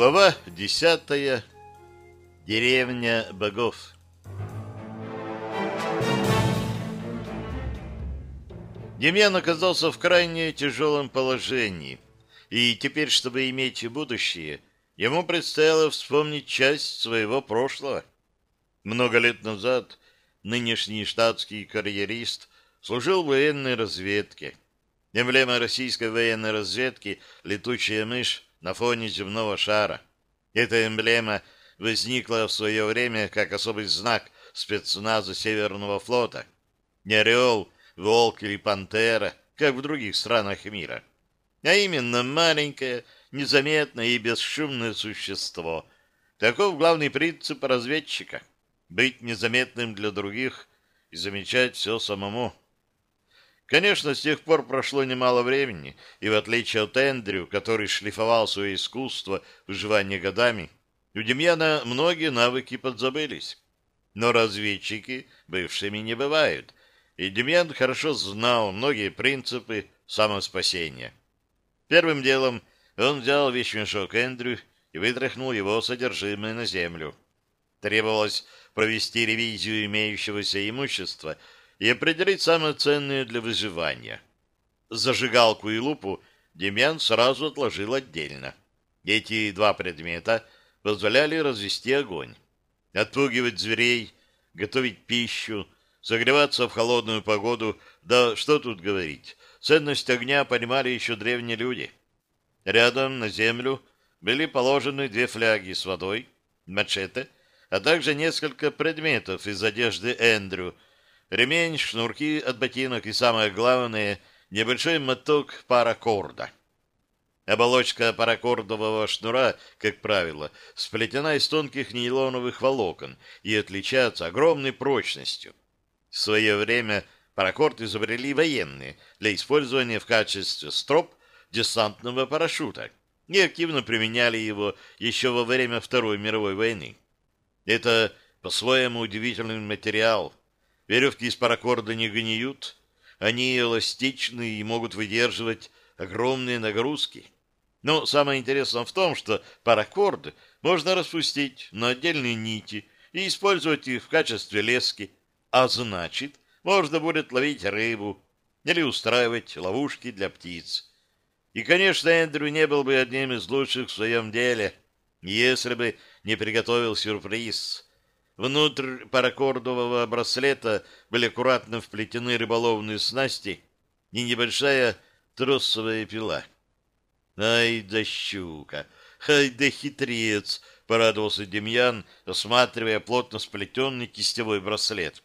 Глава десятая. Деревня богов. Демьян оказался в крайне тяжелом положении, и теперь, чтобы иметь будущее, ему предстояло вспомнить часть своего прошлого. Много лет назад нынешний штатский карьерист служил в военной разведке. Эмблема российской военной разведки «Летучая мышь» на фоне земного шара. Эта эмблема возникла в свое время как особый знак спецназа Северного флота. Не орел, волк или пантера, как в других странах мира, а именно маленькое, незаметное и бесшумное существо. Таков главный принцип разведчика — быть незаметным для других и замечать все самому. Конечно, с тех пор прошло немало времени, и в отличие от Эндрю, который шлифовал свое искусство выживания годами, у Демьяна многие навыки подзабылись. Но разведчики бывшими не бывают, и Демьян хорошо знал многие принципы самоспасения. Первым делом он взял вещмешок Эндрю и вытряхнул его содержимое на землю. Требовалось провести ревизию имеющегося имущества — и определить самое ценное для выживания. Зажигалку и лупу Демьян сразу отложил отдельно. Эти два предмета позволяли развести огонь, отпугивать зверей, готовить пищу, согреваться в холодную погоду, да что тут говорить, ценность огня понимали еще древние люди. Рядом на землю были положены две фляги с водой, мачете, а также несколько предметов из одежды Эндрю — ремень, шнурки от ботинок и, самое главное, небольшой моток паракорда. Оболочка паракордового шнура, как правило, сплетена из тонких нейлоновых волокон и отличается огромной прочностью. В свое время паракорд изобрели военные для использования в качестве строп десантного парашюта и активно применяли его еще во время Второй мировой войны. Это по-своему удивительный материал – Веревки из паракорда не гниют, они эластичны и могут выдерживать огромные нагрузки. Но самое интересное в том, что паракорды можно распустить на отдельные нити и использовать их в качестве лески, а значит, можно будет ловить рыбу или устраивать ловушки для птиц. И, конечно, Эндрю не был бы одним из лучших в своем деле, если бы не приготовил сюрприз — Внутрь паракордового браслета были аккуратно вплетены рыболовные снасти и небольшая тросовая пила. «Ай да щука! Ай да хитрец!» — порадовался Демьян, осматривая плотно сплетенный кистевой браслет.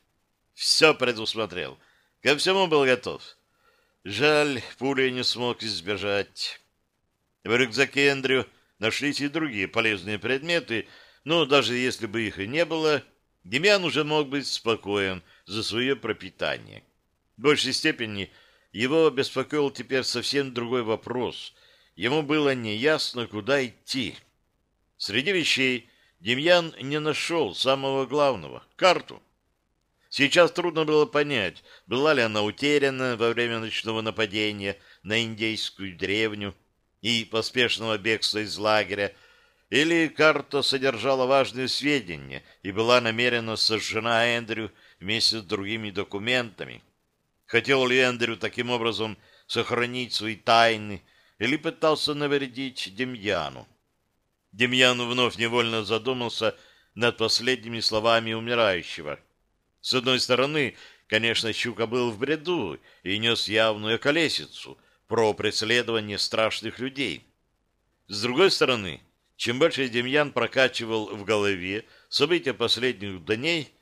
«Все предусмотрел. Ко всему был готов. Жаль, пули не смог избежать». В рюкзаке Эндрю нашлись и другие полезные предметы — но даже если бы их и не было, Демьян уже мог быть спокоен за свое пропитание. В большей степени его беспокоил теперь совсем другой вопрос. Ему было неясно, куда идти. Среди вещей Демьян не нашел самого главного — карту. Сейчас трудно было понять, была ли она утеряна во время ночного нападения на индейскую деревню и поспешного бегства из лагеря, или карта содержала важные сведения и была намеренно сожжена Эндрю вместе с другими документами. Хотел ли Эндрю таким образом сохранить свои тайны или пытался навредить Демьяну? Демьян вновь невольно задумался над последними словами умирающего. С одной стороны, конечно, Щука был в бреду и нес явную колесицу про преследование страшных людей. С другой стороны, чем больше Демьян прокачивал в голове события последних дней,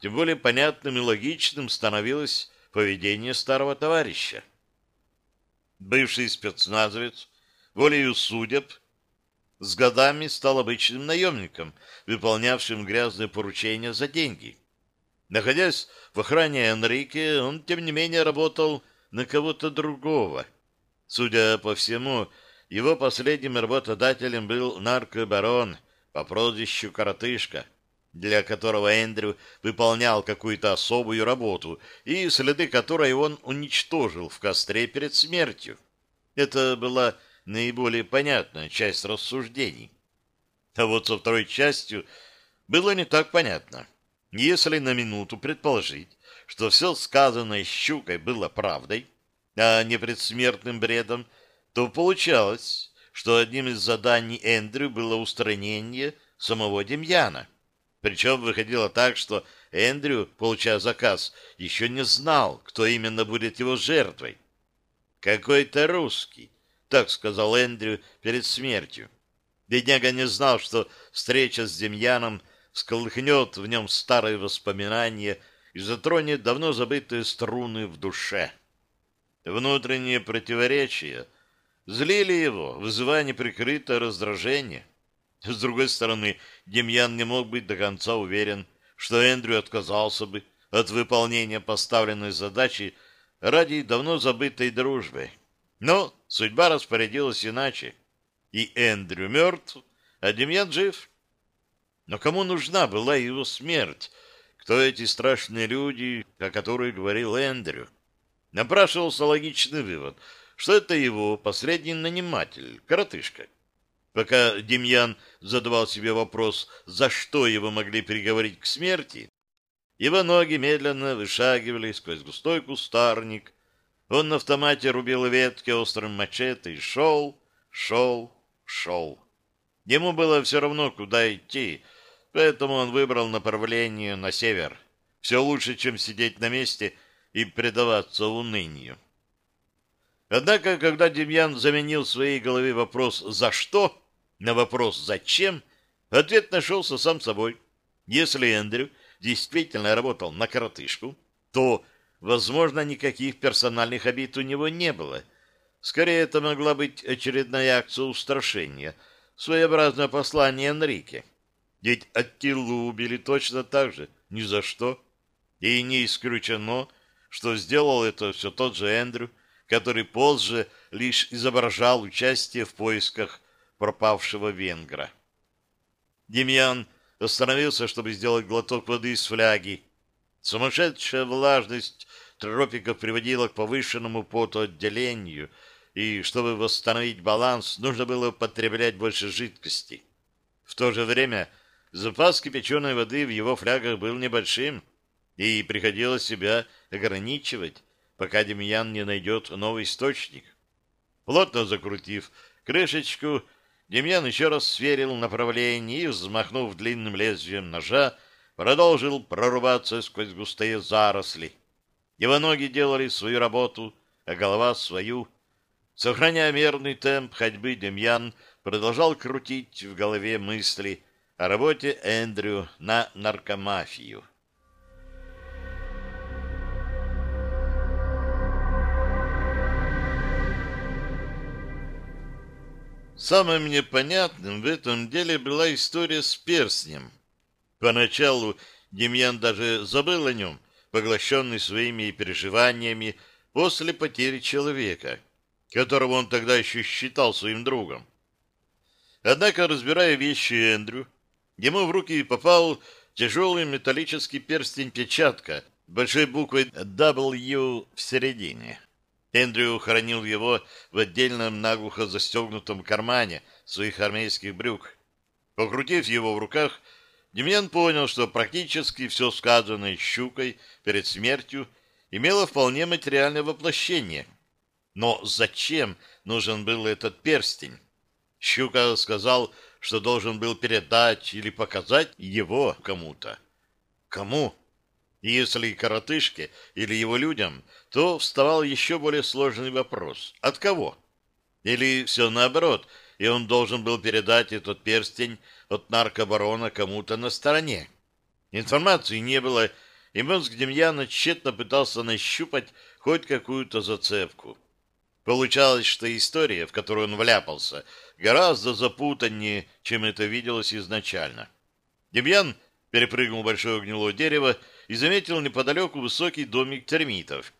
тем более понятным и логичным становилось поведение старого товарища. Бывший спецназовец, волею судеб, с годами стал обычным наемником, выполнявшим грязные поручения за деньги. Находясь в охране Энрике, он, тем не менее, работал на кого-то другого. Судя по всему, его последним работодателем был наркобарон по прозвищу Коротышка, для которого Эндрю выполнял какую-то особую работу, и следы которой он уничтожил в костре перед смертью. Это была наиболее понятная часть рассуждений. А вот со второй частью было не так понятно. Если на минуту предположить, что все сказанное щукой было правдой, а не предсмертным бредом, то получалось, что одним из заданий Эндрю было устранение самого Демьяна. Причем выходило так, что Эндрю, получая заказ, еще не знал, кто именно будет его жертвой. «Какой-то русский», — так сказал Эндрю перед смертью. Бедняга не знал, что встреча с Демьяном всколыхнет в нем старые воспоминания и затронет давно забытые струны в душе. Внутренние противоречия злили его, вызывая неприкрытое раздражение. С другой стороны, Демьян не мог быть до конца уверен, что Эндрю отказался бы от выполнения поставленной задачи ради давно забытой дружбы. Но судьба распорядилась иначе. И Эндрю мертв, а Демьян жив. Но кому нужна была его смерть? Кто эти страшные люди, о которых говорил Эндрю? Напрашивался логичный вывод, что это его последний наниматель, коротышка. Пока Демьян задавал себе вопрос, за что его могли приговорить к смерти, его ноги медленно вышагивали сквозь густой кустарник. Он на автомате рубил ветки острым мачете и шел, шел, шел. Ему было все равно, куда идти, поэтому он выбрал направление на север. Все лучше, чем сидеть на месте и предаваться унынию. Однако, когда Демьян заменил в своей голове вопрос «за что?» на вопрос «зачем?», ответ нашелся сам собой. Если Эндрю действительно работал на коротышку, то, возможно, никаких персональных обид у него не было. Скорее, это могла быть очередная акция устрашения, своеобразное послание Энрике. Ведь Аттилу убили точно так же, ни за что. И не исключено, что сделал это все тот же Эндрю, который позже лишь изображал участие в поисках пропавшего венгра. Демьян остановился, чтобы сделать глоток воды из фляги. Сумасшедшая влажность тропиков приводила к повышенному потоотделению, и чтобы восстановить баланс, нужно было потреблять больше жидкости. В то же время запас кипяченой воды в его флягах был небольшим, и приходилось себя ограничивать, пока Демьян не найдет новый источник. Плотно закрутив крышечку, Демьян еще раз сверил направление и, взмахнув длинным лезвием ножа, продолжил прорубаться сквозь густые заросли. Его ноги делали свою работу, а голова свою. Сохраняя мерный темп ходьбы, Демьян продолжал крутить в голове мысли о работе Эндрю на наркомафию. Самым непонятным в этом деле была история с перстнем. Поначалу Демьян даже забыл о нем, поглощенный своими переживаниями после потери человека, которого он тогда еще считал своим другом. Однако, разбирая вещи Эндрю, ему в руки попал тяжелый металлический перстень-печатка большой буквой W в середине. Эндрю хранил его в отдельном наглухо застегнутом кармане своих армейских брюк. Покрутив его в руках, Демьян понял, что практически все сказанное щукой перед смертью имело вполне материальное воплощение. Но зачем нужен был этот перстень? Щука сказал, что должен был передать или показать его кому-то. Кому? Если коротышке или его людям, то вставал еще более сложный вопрос. От кого? Или все наоборот, и он должен был передать этот перстень от наркобарона кому-то на стороне. Информации не было, и мозг Демьяна тщетно пытался нащупать хоть какую-то зацепку. Получалось, что история, в которую он вляпался, гораздо запутаннее, чем это виделось изначально. Демьян перепрыгнул большое гнилое дерево и заметил неподалеку высокий домик термитов.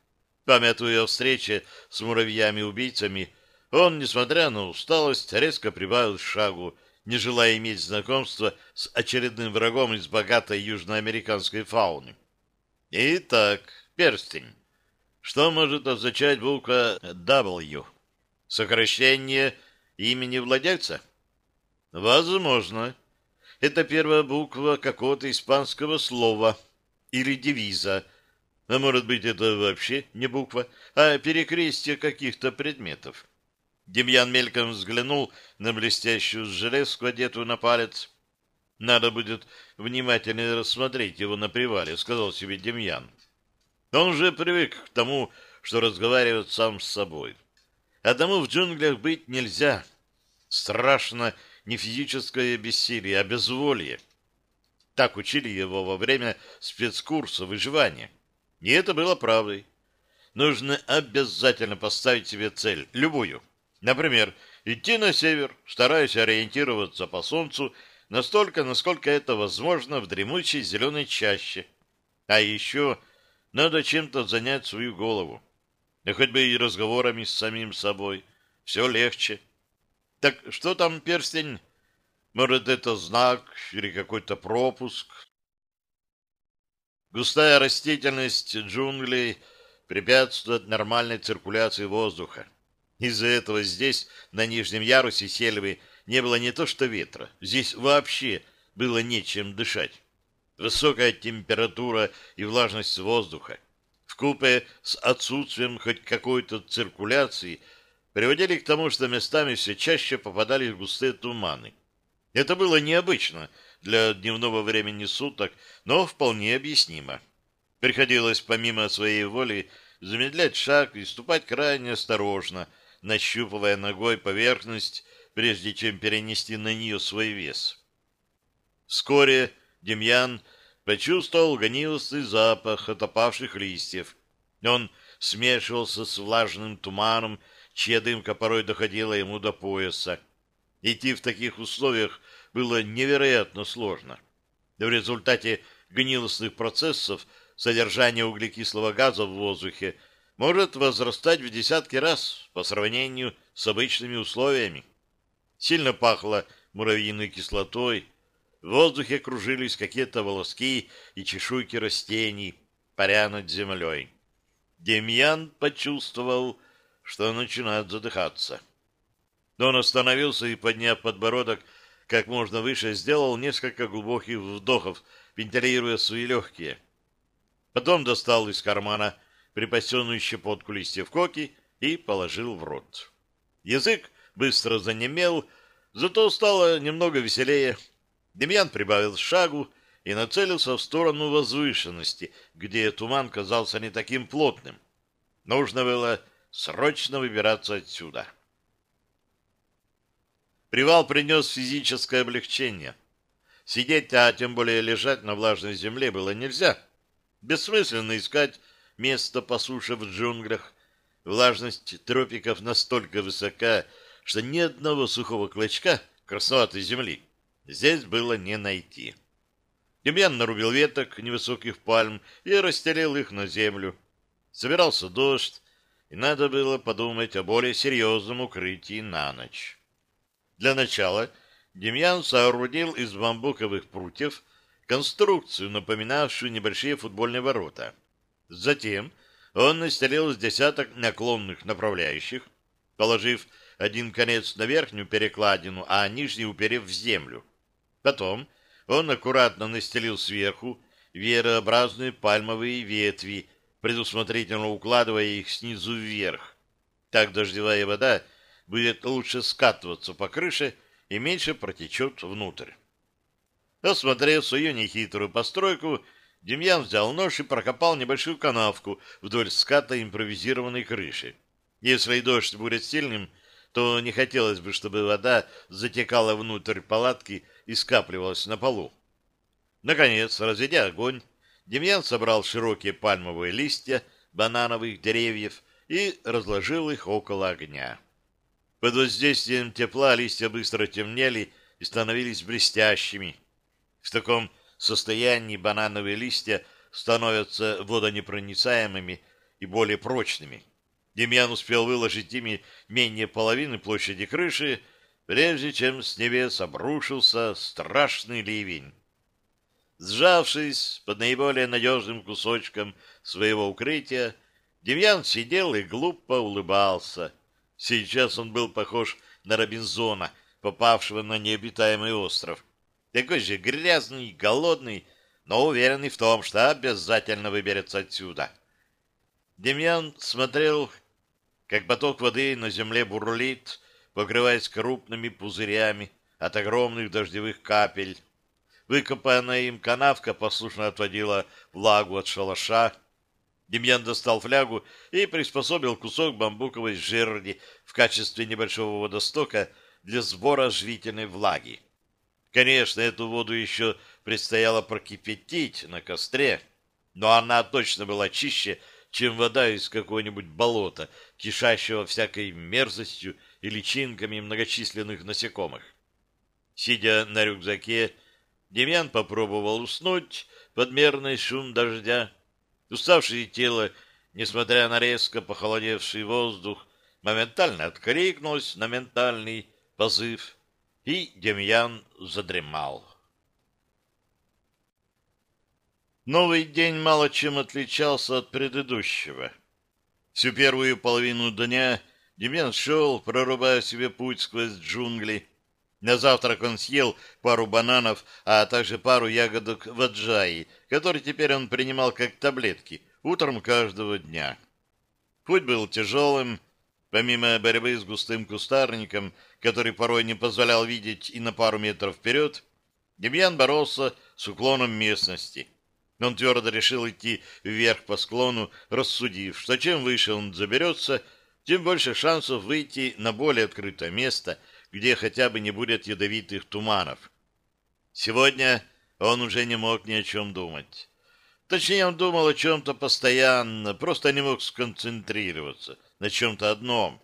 Памятуя о встрече с муравьями-убийцами, он, несмотря на усталость, резко прибавил шагу, не желая иметь знакомства с очередным врагом из богатой южноамериканской фауны. Итак, перстень. Что может означать буква W? Сокращение имени владельца? Возможно. Это первая буква какого-то испанского слова или девиза. А может быть, это вообще не буква, а перекрестие каких-то предметов. Демьян мельком взглянул на блестящую железку, одетую на палец. Надо будет внимательно рассмотреть его на привале, сказал себе Демьян. Он уже привык к тому, что разговаривает сам с собой. Одному в джунглях быть нельзя. Страшно не физическое бессилие, а безволие. Так учили его во время спецкурса выживания. И это было правдой. Нужно обязательно поставить себе цель, любую. Например, идти на север, стараясь ориентироваться по солнцу настолько, насколько это возможно в дремучей зеленой чаще. А еще надо чем-то занять свою голову. Да хоть бы и разговорами с самим собой. Все легче. Так что там перстень? Может, это знак или какой-то пропуск? Густая растительность джунглей препятствует нормальной циркуляции воздуха. Из-за этого здесь, на нижнем ярусе сельвы, не было не то что ветра, здесь вообще было нечем дышать. Высокая температура и влажность воздуха, вкупе с отсутствием хоть какой-то циркуляции, приводили к тому, что местами все чаще попадались густые туманы. Это было необычно для дневного времени суток, но вполне объяснимо. Приходилось помимо своей воли замедлять шаг и ступать крайне осторожно, нащупывая ногой поверхность, прежде чем перенести на нее свой вес. Вскоре Демьян почувствовал гнилостный запах от опавших листьев. Он смешивался с влажным туманом, чья дымка порой доходила ему до пояса. Идти в таких условиях было невероятно сложно. В результате гнилостных процессов содержание углекислого газа в воздухе может возрастать в десятки раз по сравнению с обычными условиями. Сильно пахло муравьиной кислотой, в воздухе кружились какие-то волоски и чешуйки растений, паря над землей. Демьян почувствовал, что начинает задыхаться. Он остановился и, подняв подбородок как можно выше, сделал несколько глубоких вдохов, вентилируя свои легкие. Потом достал из кармана припасенную щепотку листьев коки и положил в рот. Язык быстро занемел, зато стало немного веселее. Демьян прибавил шагу и нацелился в сторону возвышенности, где туман казался не таким плотным. Нужно было срочно выбираться отсюда. Привал принес физическое облегчение. Сидеть, а тем более лежать на влажной земле было нельзя. Бессмысленно искать место по суше в джунглях. Влажность тропиков настолько высока, что ни одного сухого клочка красноватой земли здесь было не найти. Демьян нарубил веток невысоких пальм и расстелил их на землю. Собирался дождь, и надо было подумать о более серьезном укрытии на ночь. Для начала Демьян соорудил из бамбуковых прутьев конструкцию, напоминавшую небольшие футбольные ворота. Затем он настелил с десяток наклонных направляющих, положив один конец на верхнюю перекладину, а нижний уперев в землю. Потом он аккуратно настелил сверху веерообразные пальмовые ветви, предусмотрительно укладывая их снизу вверх. Так дождевая вода будет лучше скатываться по крыше и меньше протечет внутрь. Осмотрев свою нехитрую постройку, Демьян взял нож и прокопал небольшую канавку вдоль ската импровизированной крыши. Если дождь будет сильным, то не хотелось бы, чтобы вода затекала внутрь палатки и скапливалась на полу. Наконец, разведя огонь, Демьян собрал широкие пальмовые листья банановых деревьев и разложил их около огня. Под воздействием тепла листья быстро темнели и становились блестящими. В таком состоянии банановые листья становятся водонепроницаемыми и более прочными. Демьян успел выложить ими менее половины площади крыши, прежде чем с небес обрушился страшный ливень. Сжавшись под наиболее надежным кусочком своего укрытия, Демьян сидел и глупо улыбался — Сейчас он был похож на Робинзона, попавшего на необитаемый остров. такой же грязный, голодный, но уверенный в том, что обязательно выберется отсюда. Демьян смотрел, как поток воды на земле бурлит, покрываясь крупными пузырями от огромных дождевых капель. Выкопанная им канавка послушно отводила влагу от шалаша. Демьян достал флягу и приспособил кусок бамбуковой жерди в качестве небольшого водостока для сбора живительной влаги. Конечно, эту воду еще предстояло прокипятить на костре, но она точно была чище, чем вода из какого-нибудь болота, кишащего всякой мерзостью и личинками многочисленных насекомых. Сидя на рюкзаке, Демьян попробовал уснуть под мерный шум дождя. Уставшее тело, несмотря на резко похолодевший воздух, моментально откликнулось на ментальный позыв, и Демьян задремал. Новый день мало чем отличался от предыдущего. Всю первую половину дня Демьян шел, прорубая себе путь сквозь джунгли. На завтрак он съел пару бананов, а также пару ягодок ваджаи, которые теперь он принимал как таблетки, утром каждого дня. Путь был тяжелым. Помимо борьбы с густым кустарником, который порой не позволял видеть и на пару метров вперед, Демьян боролся с уклоном местности. Он твердо решил идти вверх по склону, рассудив, что чем выше он заберется, тем больше шансов выйти на более открытое место, где хотя бы не будет ядовитых туманов. Сегодня он уже не мог ни о чем думать. Точнее, он думал о чем-то постоянно, просто не мог сконцентрироваться на чем-то одном.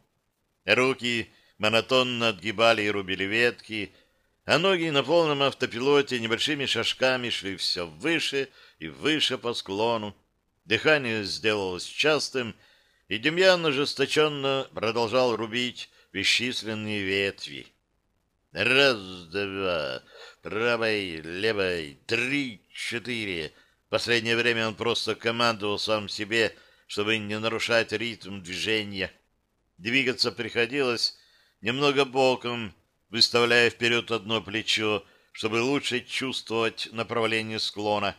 Руки монотонно отгибали и рубили ветки, а ноги на полном автопилоте небольшими шажками шли все выше и выше по склону. Дыхание сделалось частым, и Демьян ожесточенно продолжал рубить бесчисленные ветви. Раз, два, правой, левой, три, четыре. Последнее время он просто командовал сам себе, чтобы не нарушать ритм движения. Двигаться приходилось немного боком, выставляя вперед одно плечо, чтобы лучше чувствовать направление склона,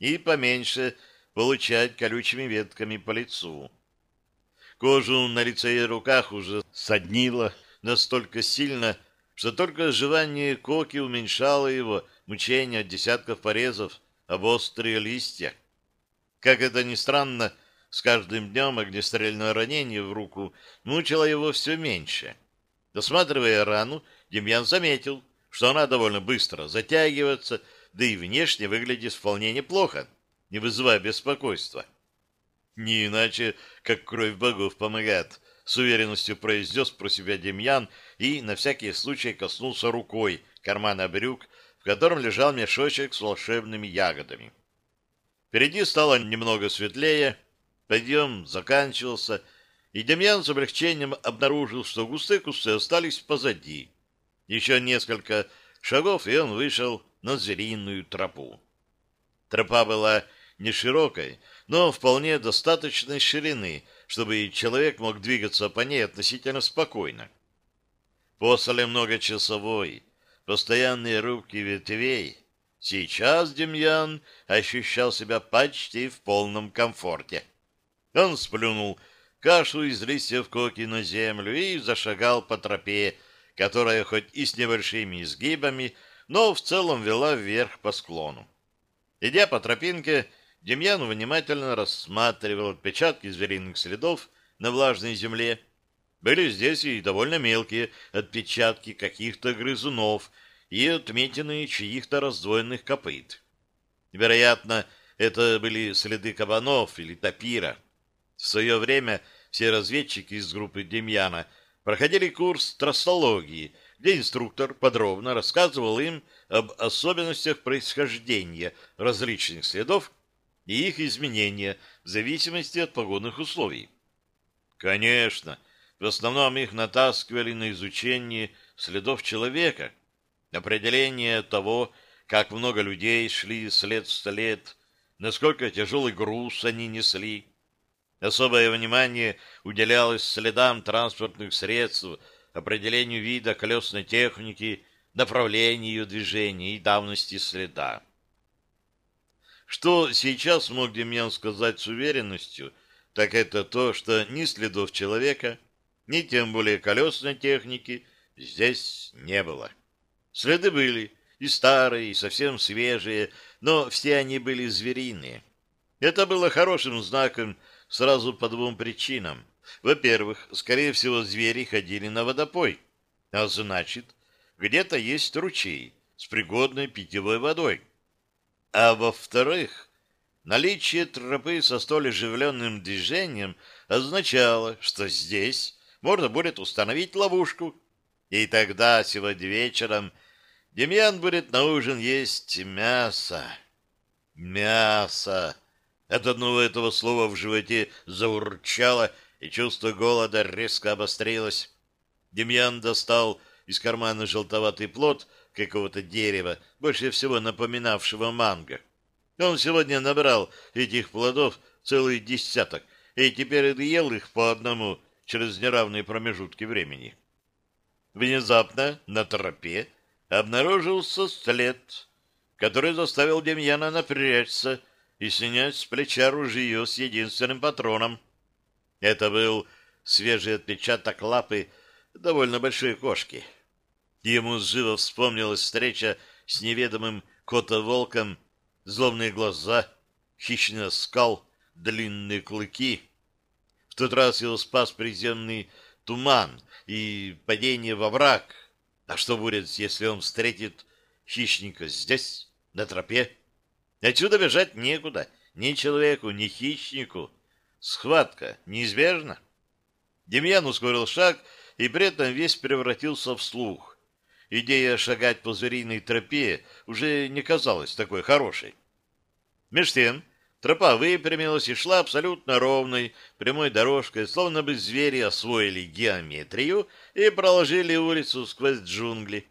и поменьше получать колючими ветками по лицу. Кожу на лице и руках уже соднило настолько сильно, что только жевание коки уменьшало его мучение от десятков порезов об острые листья. Как это ни странно, с каждым днем огнестрельное ранение в руку мучило его все меньше. Досматривая рану, Демьян заметил, что она довольно быстро затягивается, да и внешне выглядит вполне неплохо, не вызывая беспокойства. Не иначе, как кровь богов помогает, с уверенностью произнес про себя Демьян и на всякий случай коснулся рукой кармана брюк, в котором лежал мешочек с волшебными ягодами. Впереди стало немного светлее, подъем заканчивался, и Демьян с облегчением обнаружил, что густые кусты остались позади. Еще несколько шагов, и он вышел на звериную тропу. Тропа была не широкой, но вполне достаточной ширины, чтобы человек мог двигаться по ней относительно спокойно. После многочасовой постоянной рубки ветвей сейчас Демьян ощущал себя почти в полном комфорте. Он сплюнул кашу из листьев коки на землю и зашагал по тропе, которая хоть и с небольшими изгибами, но в целом вела вверх по склону. Идя по тропинке, Демьян внимательно рассматривал отпечатки звериных следов на влажной земле. Были здесь и довольно мелкие отпечатки каких-то грызунов и отметины чьих-то раздвоенных копыт. Вероятно, это были следы кабанов или тапира. В свое время все разведчики из группы Демьяна проходили курс трассологии, где инструктор подробно рассказывал им об особенностях происхождения различных следов и их изменения в зависимости от погодных условий. Конечно, в основном их натаскивали на изучение следов человека, определение того, как много людей шли след в след, насколько тяжелый груз они несли. Особое внимание уделялось следам транспортных средств, определению вида колесной техники, направлению движения и давности следа. Что сейчас мог Демьян сказать с уверенностью, так это то, что ни следов человека, ни тем более колесной техники здесь не было. Следы были и старые, и совсем свежие, но все они были звериные. Это было хорошим знаком сразу по двум причинам. Во-первых, скорее всего, звери ходили на водопой, а значит, где-то есть ручей с пригодной питьевой водой. А во-вторых, наличие тропы со столь оживленным движением означало, что здесь можно будет установить ловушку, и тогда сегодня вечером Демьян будет на ужин есть мясо. Мясо! От одного этого слова в животе заурчало, и чувство голода резко обострилось. Демьян достал из кармана желтоватый плод какого-то дерева, больше всего напоминавшего манго. Он сегодня набрал этих плодов целый десяток, и теперь ел их по одному через неравные промежутки времени. Внезапно на тропе обнаружился след, который заставил Демьяна напрячься и снять с плеча ружье с единственным патроном. Это был свежий отпечаток лапы довольно большой кошки. Ему живо вспомнилась встреча с неведомым кота-волком, злобные глаза, хищный скал, длинные клыки. В тот раз его спас приземный туман и падение во враг. А что будет, если он встретит хищника здесь, на тропе? Отсюда бежать некуда, ни человеку, ни хищнику. Схватка неизбежна. Демьян ускорил шаг и при этом весь превратился в слух. Идея шагать по звериной тропе уже не казалась такой хорошей. Меж тем тропа выпрямилась и шла абсолютно ровной, прямой дорожкой, словно бы звери освоили геометрию и проложили улицу сквозь джунгли.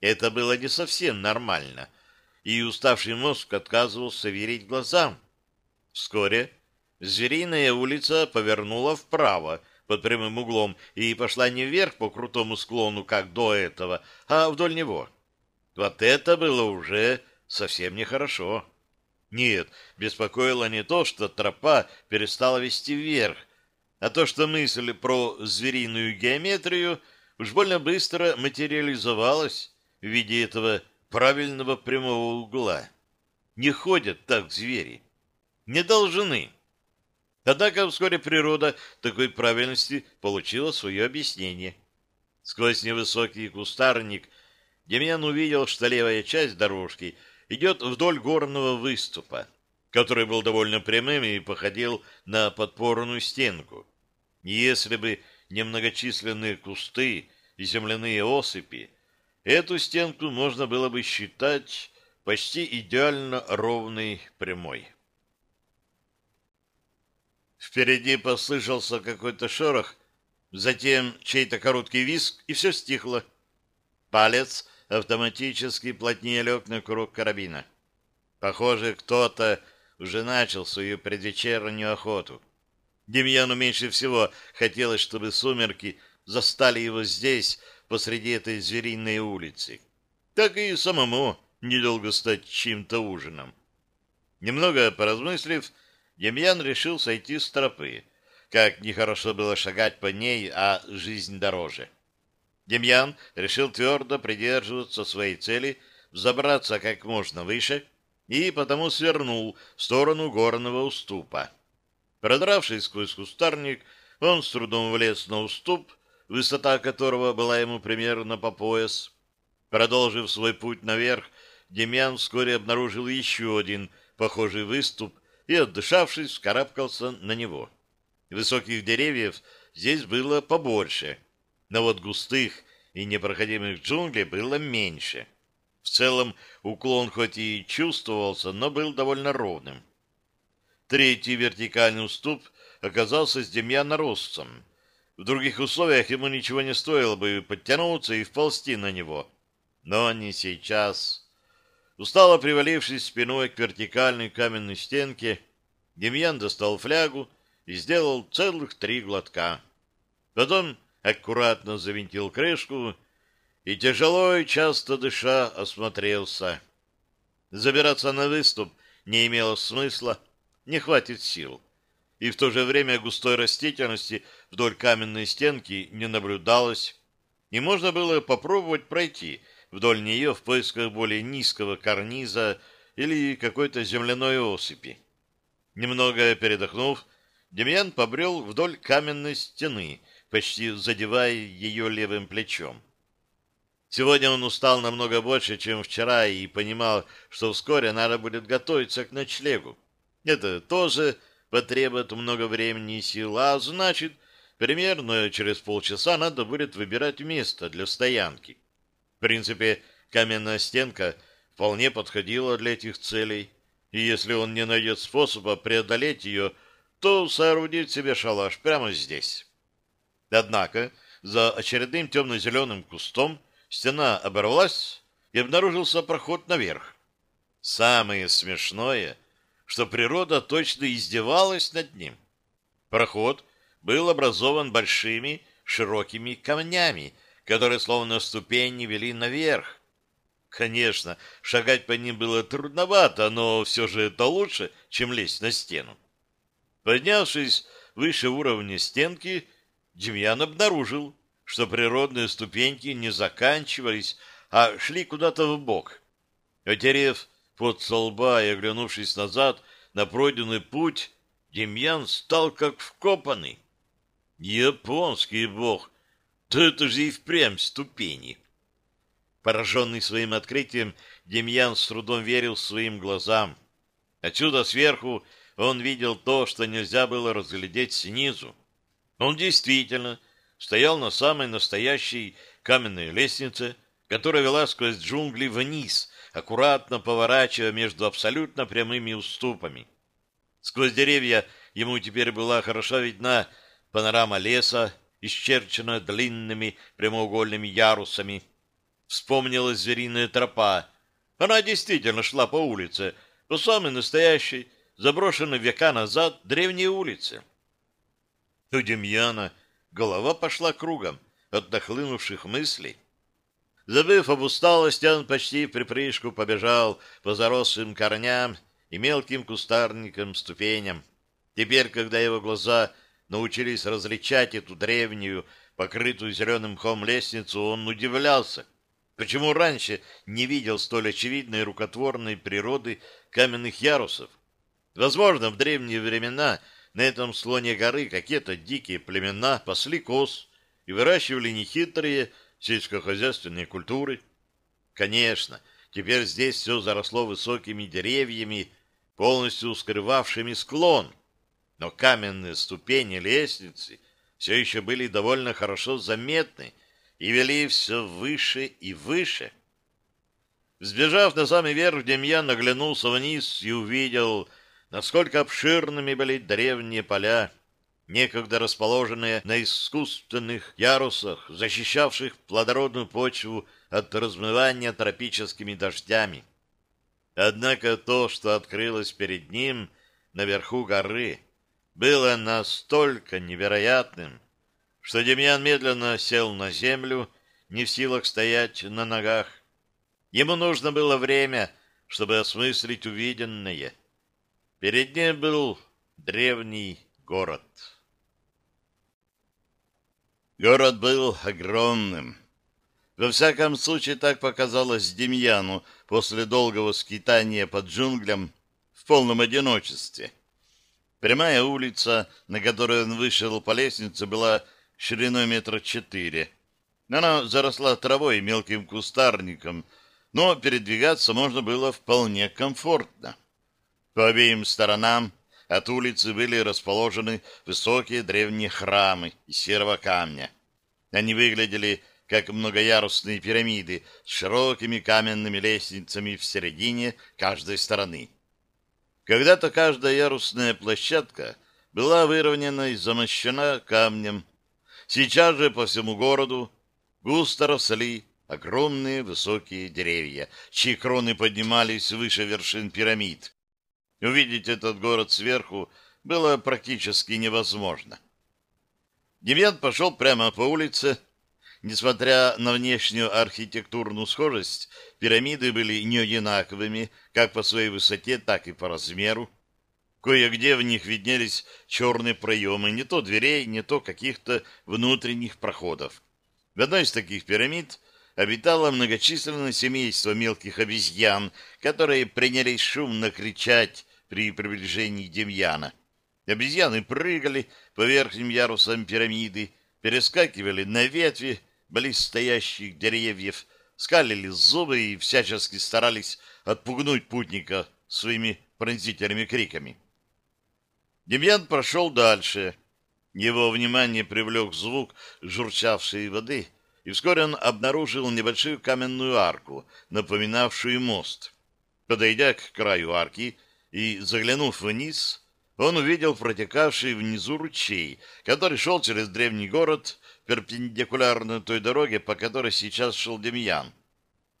Это было не совсем нормально, и уставший мозг отказывался верить глазам. Вскоре звериная улица повернула вправо, под прямым углом и пошла не вверх по крутому склону, как до этого, а вдоль него. Вот это было уже совсем нехорошо. Нет, беспокоило не то, что тропа перестала вести вверх, а то, что мысль про звериную геометрию уж больно быстро материализовалась в виде этого правильного прямого угла. Не ходят так звери. Не должны. Однако вскоре природа такой правильности получила свое объяснение. Сквозь невысокий кустарник Демьян увидел, что левая часть дорожки идет вдоль горного выступа, который был довольно прямым и походил на подпорную стенку. Если бы не многочисленные кусты и земляные осыпи, эту стенку можно было бы считать почти идеально ровной прямой. Впереди послышался какой-то шорох, затем чей-то короткий визг, и все стихло. Палец автоматически плотнее лег на круг карабина. Похоже, кто-то уже начал свою предвечернюю охоту. Демьяну меньше всего хотелось, чтобы сумерки застали его здесь, посреди этой звериной улицы. Так и самому недолго стать чьим-то ужином. Немного поразмыслив, Демьян решил сойти с тропы. Как нехорошо было шагать по ней, а жизнь дороже. Демьян решил твердо придерживаться своей цели, забраться как можно выше, и потому свернул в сторону горного уступа. Продравшись сквозь кустарник, он с трудом влез на уступ, высота которого была ему примерно по пояс. Продолжив свой путь наверх, Демьян вскоре обнаружил еще один похожий выступ и, отдышавшись, вскарабкался на него. Высоких деревьев здесь было побольше, но вот густых и непроходимых джунглей было меньше. В целом уклон хоть и чувствовался, но был довольно ровным. Третий вертикальный уступ оказался с Демьяна ростом. В других условиях ему ничего не стоило бы подтянуться и вползти на него. Но не сейчас. Устало привалившись спиной к вертикальной каменной стенке, Демьян достал флягу и сделал целых три глотка. Потом аккуратно завинтил крышку и тяжело и часто дыша осмотрелся. Забираться на выступ не имело смысла, не хватит сил. И в то же время густой растительности вдоль каменной стенки не наблюдалось, и можно было попробовать пройти вдоль нее в поисках более низкого карниза или какой-то земляной осыпи. Немного передохнув, Демьян побрел вдоль каменной стены, почти задевая ее левым плечом. Сегодня он устал намного больше, чем вчера, и понимал, что вскоре надо будет готовиться к ночлегу. Это тоже потребует много времени и сил, а значит, примерно через полчаса надо будет выбирать место для стоянки. В принципе, каменная стенка вполне подходила для этих целей, и если он не найдет способа преодолеть ее, то соорудит себе шалаш прямо здесь. Однако за очередным темно-зеленым кустом стена оборвалась, и обнаружился проход наверх. Самое смешное, что природа точно издевалась над ним. Проход был образован большими широкими камнями, которые словно ступени вели наверх. Конечно, шагать по ним было трудновато, но все же это лучше, чем лезть на стену. Поднявшись выше уровня стенки, Демьян обнаружил, что природные ступеньки не заканчивались, а шли куда-то в бок. Отерев под солба и оглянувшись назад на пройденный путь, Демьян стал как вкопанный. Японский бог! Да это же и впрямь ступени! Пораженный своим открытием, Демьян с трудом верил своим глазам. Отсюда сверху он видел то, что нельзя было разглядеть снизу. Он действительно стоял на самой настоящей каменной лестнице, которая вела сквозь джунгли вниз, аккуратно поворачивая между абсолютно прямыми уступами. Сквозь деревья ему теперь была хорошо видна панорама леса, исчерченная длинными прямоугольными ярусами. Вспомнилась звериная тропа. Она действительно шла по улице, по самой настоящей, заброшенной века назад древней улице. У Демьяна Голова пошла кругом от нахлынувших мыслей. Забыв об усталости, он почти в припрыжку побежал по заросшим корням и мелким кустарникам ступеням. Теперь, когда его глаза научились различать эту древнюю, покрытую зеленым мхом лестницу, он удивлялся, почему раньше не видел столь очевидной рукотворной природы каменных ярусов. Возможно, в древние времена на этом слоне горы какие-то дикие племена пасли коз и выращивали нехитрые сельскохозяйственные культуры. Конечно, теперь здесь все заросло высокими деревьями, полностью скрывавшими склон, но каменные ступени лестницы все еще были довольно хорошо заметны и вели все выше и выше. Взбежав на самый верх, Демьян наглянулся вниз и увидел насколько обширными были древние поля, некогда расположенные на искусственных ярусах, защищавших плодородную почву от размывания тропическими дождями. Однако то, что открылось перед ним наверху горы, было настолько невероятным, что Демьян медленно сел на землю, не в силах стоять на ногах. Ему нужно было время, чтобы осмыслить увиденное — Перед ним был древний город. Город был огромным. Во всяком случае, так показалось Демьяну после долгого скитания под джунглям в полном одиночестве. Прямая улица, на которую он вышел по лестнице, была шириной метра четыре. Она заросла травой и мелким кустарником, но передвигаться можно было вполне комфортно. По обеим сторонам от улицы были расположены высокие древние храмы из серого камня. Они выглядели как многоярусные пирамиды с широкими каменными лестницами в середине каждой стороны. Когда-то каждая ярусная площадка была выровнена и замощена камнем. Сейчас же по всему городу густо росли огромные высокие деревья, чьи кроны поднимались выше вершин пирамид. Увидеть этот город сверху было практически невозможно. Демьян пошел прямо по улице. Несмотря на внешнюю архитектурную схожесть, пирамиды были не одинаковыми как по своей высоте, так и по размеру. Кое-где в них виднелись черные проемы, не то дверей, не то каких-то внутренних проходов. В одной из таких пирамид обитало многочисленное семейство мелких обезьян, которые принялись шумно кричать при приближении Демьяна. Обезьяны прыгали по верхним ярусам пирамиды, перескакивали на ветви близстоящих деревьев, скалили зубы и всячески старались отпугнуть путника своими пронзительными криками. Демьян прошел дальше. Его внимание привлек звук журчавшей воды, и вскоре он обнаружил небольшую каменную арку, напоминавшую мост. Подойдя к краю арки и заглянув вниз, он увидел протекавший внизу ручей, который шел через древний город перпендикулярно той дороге, по которой сейчас шел Демьян.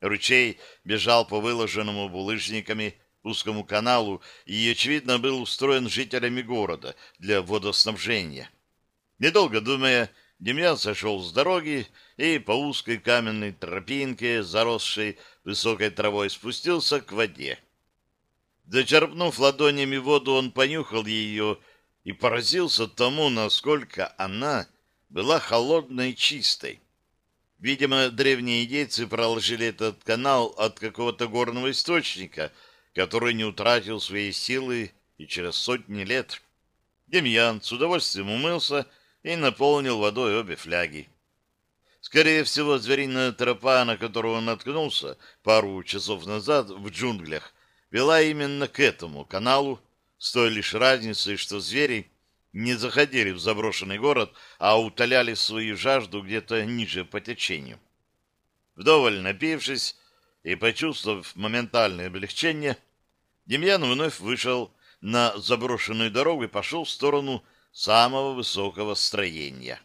Ручей бежал по выложенному булыжниками узкому каналу и, очевидно, был устроен жителями города для водоснабжения. Недолго думая, Демьян сошел с дороги и по узкой каменной тропинке, заросшей высокой травой, спустился к воде. Зачерпнув ладонями воду, он понюхал ее и поразился тому, насколько она была холодной и чистой. Видимо, древние индейцы проложили этот канал от какого-то горного источника — который не утратил своей силы и через сотни лет. Демьян с удовольствием умылся и наполнил водой обе фляги. Скорее всего, звериная тропа, на которую он наткнулся пару часов назад в джунглях, вела именно к этому каналу, с той лишь разницей, что звери не заходили в заброшенный город, а утоляли свою жажду где-то ниже по течению. Вдоволь напившись и почувствовав моментальное облегчение, Демьян вновь вышел на заброшенную дорогу и пошел в сторону самого высокого строения.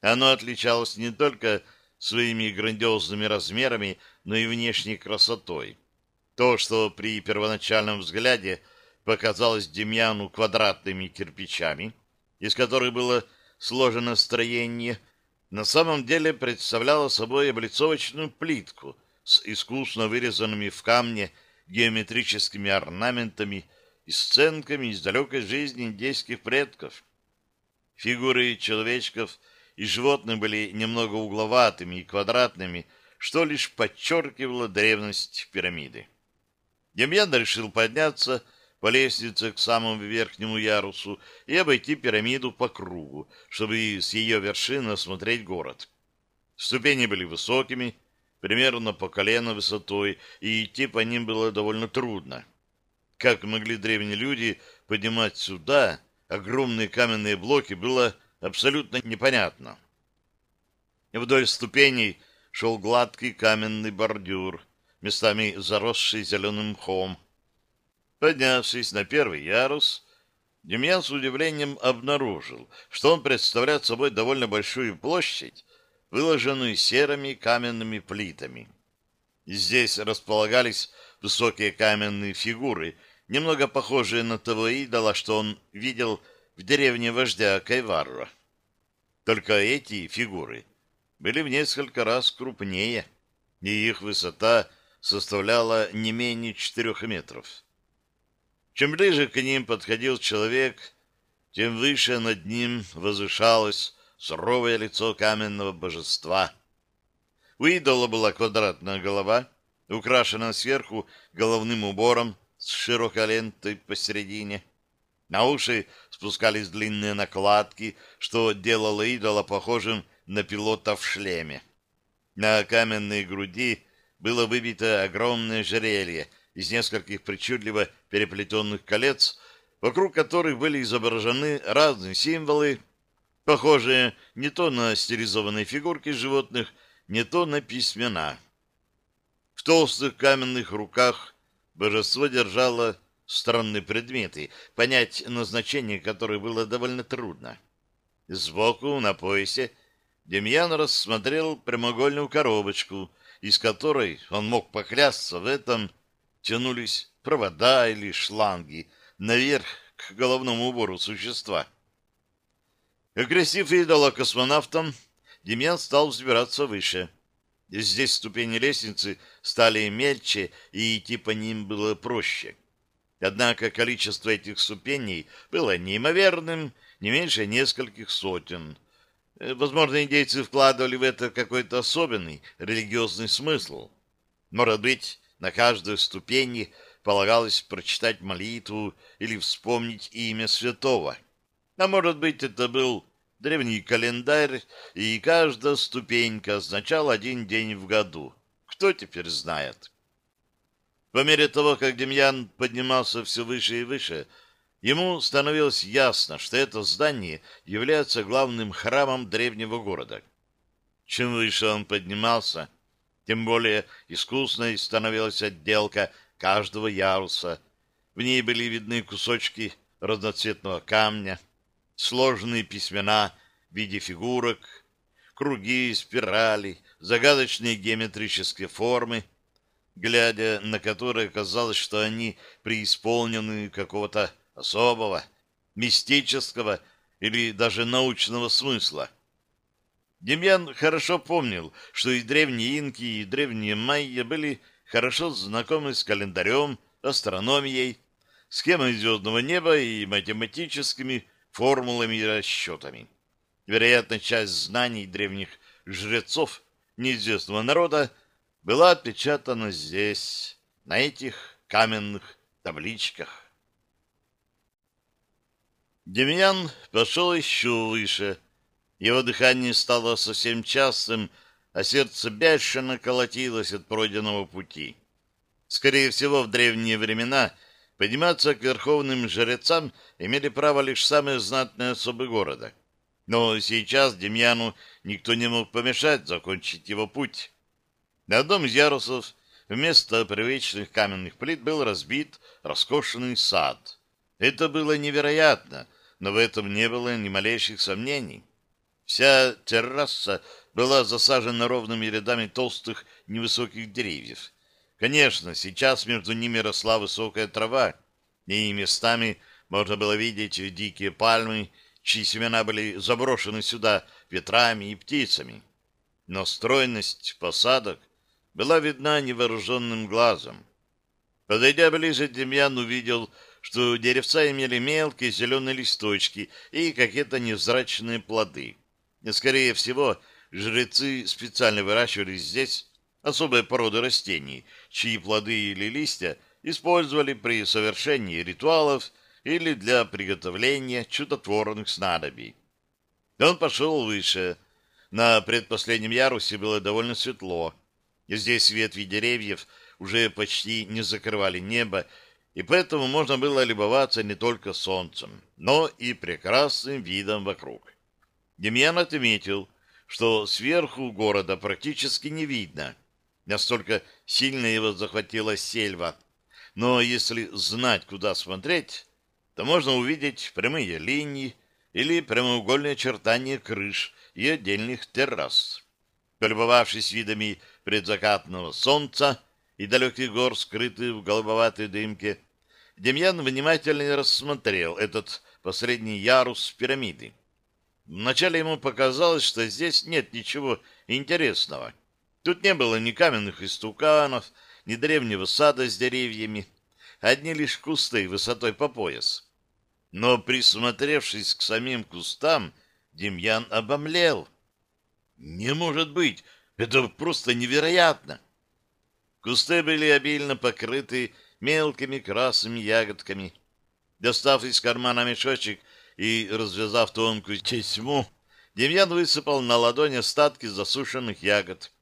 Оно отличалось не только своими грандиозными размерами, но и внешней красотой. То, что при первоначальном взгляде показалось Демьяну квадратными кирпичами, из которых было сложено строение, на самом деле представляло собой облицовочную плитку с искусно вырезанными в камне геометрическими орнаментами и сценками из далекой жизни индейских предков. Фигуры человечков и животных были немного угловатыми и квадратными, что лишь подчеркивало древность пирамиды. Демьян решил подняться по лестнице к самому верхнему ярусу и обойти пирамиду по кругу, чтобы с ее вершины осмотреть город. Ступени были высокими, примерно по колено высотой, и идти по ним было довольно трудно. Как могли древние люди поднимать сюда огромные каменные блоки, было абсолютно непонятно. Вдоль ступеней шел гладкий каменный бордюр, местами заросший зеленым мхом. Поднявшись на первый ярус, Демьян с удивлением обнаружил, что он представляет собой довольно большую площадь, выложенную серыми каменными плитами. Здесь располагались высокие каменные фигуры, немного похожие на того идола, что он видел в деревне вождя Кайварра. Только эти фигуры были в несколько раз крупнее, и их высота составляла не менее четырех метров. Чем ближе к ним подходил человек, тем выше над ним возвышалась суровое лицо каменного божества. У идола была квадратная голова, украшенная сверху головным убором с широкой лентой посередине. На уши спускались длинные накладки, что делало идола похожим на пилота в шлеме. На каменной груди было выбито огромное жерелье из нескольких причудливо переплетенных колец, вокруг которых были изображены разные символы похожие не то на стилизованные фигурки животных, не то на письмена. В толстых каменных руках божество держало странные предметы, понять назначение которых было довольно трудно. Сбоку, на поясе, Демьян рассмотрел прямоугольную коробочку, из которой, он мог поклясться в этом, тянулись провода или шланги наверх к головному убору существа. Окрестив идола космонавтом, Демьян стал взбираться выше. Здесь ступени лестницы стали мельче, и идти по ним было проще. Однако количество этих ступеней было неимоверным, не меньше нескольких сотен. Э, возможно, индейцы вкладывали в это какой-то особенный религиозный смысл. Может быть, на каждой ступени полагалось прочитать молитву или вспомнить имя святого. А может быть, это был древний календарь, и каждая ступенька означала один день в году. Кто теперь знает? По мере того, как Демьян поднимался все выше и выше, ему становилось ясно, что это здание является главным храмом древнего города. Чем выше он поднимался, тем более искусной становилась отделка каждого яруса. В ней были видны кусочки разноцветного камня, сложные письмена в виде фигурок, круги, спирали, загадочные геометрические формы, глядя на которые казалось, что они преисполнены какого-то особого, мистического или даже научного смысла. Демьян хорошо помнил, что и древние инки, и древние майя были хорошо знакомы с календарем, астрономией, схемой звездного неба и математическими формулами и расчетами. Вероятно, часть знаний древних жрецов неизвестного народа была отпечатана здесь, на этих каменных табличках. Демьян пошел еще выше. Его дыхание стало совсем частым, а сердце бешено колотилось от пройденного пути. Скорее всего, в древние времена — Подниматься к верховным жрецам имели право лишь самые знатные особы города. Но сейчас Демьяну никто не мог помешать закончить его путь. На одном из ярусов вместо привычных каменных плит был разбит роскошный сад. Это было невероятно, но в этом не было ни малейших сомнений. Вся терраса была засажена ровными рядами толстых невысоких деревьев, Конечно, сейчас между ними росла высокая трава, и местами можно было видеть дикие пальмы, чьи семена были заброшены сюда ветрами и птицами. Но стройность посадок была видна невооруженным глазом. Подойдя ближе, Демьян увидел, что деревца имели мелкие зеленые листочки и какие-то невзрачные плоды. Скорее всего, жрецы специально выращивали здесь особые породы растений, чьи плоды или листья использовали при совершении ритуалов или для приготовления чудотворных снадобий. Он пошел выше. На предпоследнем ярусе было довольно светло. Здесь ветви деревьев уже почти не закрывали небо, и поэтому можно было любоваться не только солнцем, но и прекрасным видом вокруг. Демьян отметил, что сверху города практически не видно — Настолько сильно его захватила сельва. Но если знать, куда смотреть, то можно увидеть прямые линии или прямоугольные очертания крыш и отдельных террас. Полюбовавшись видами предзакатного солнца и далеких гор, скрытых в голубоватой дымке, Демьян внимательно рассмотрел этот последний ярус пирамиды. Вначале ему показалось, что здесь нет ничего интересного — Тут не было ни каменных истуканов, ни древнего сада с деревьями, одни лишь кусты высотой по пояс. Но, присмотревшись к самим кустам, Демьян обомлел. «Не может быть! Это просто невероятно!» Кусты были обильно покрыты мелкими красными ягодками. Достав из кармана мешочек и развязав тонкую тесьму, Демьян высыпал на ладонь остатки засушенных ягод.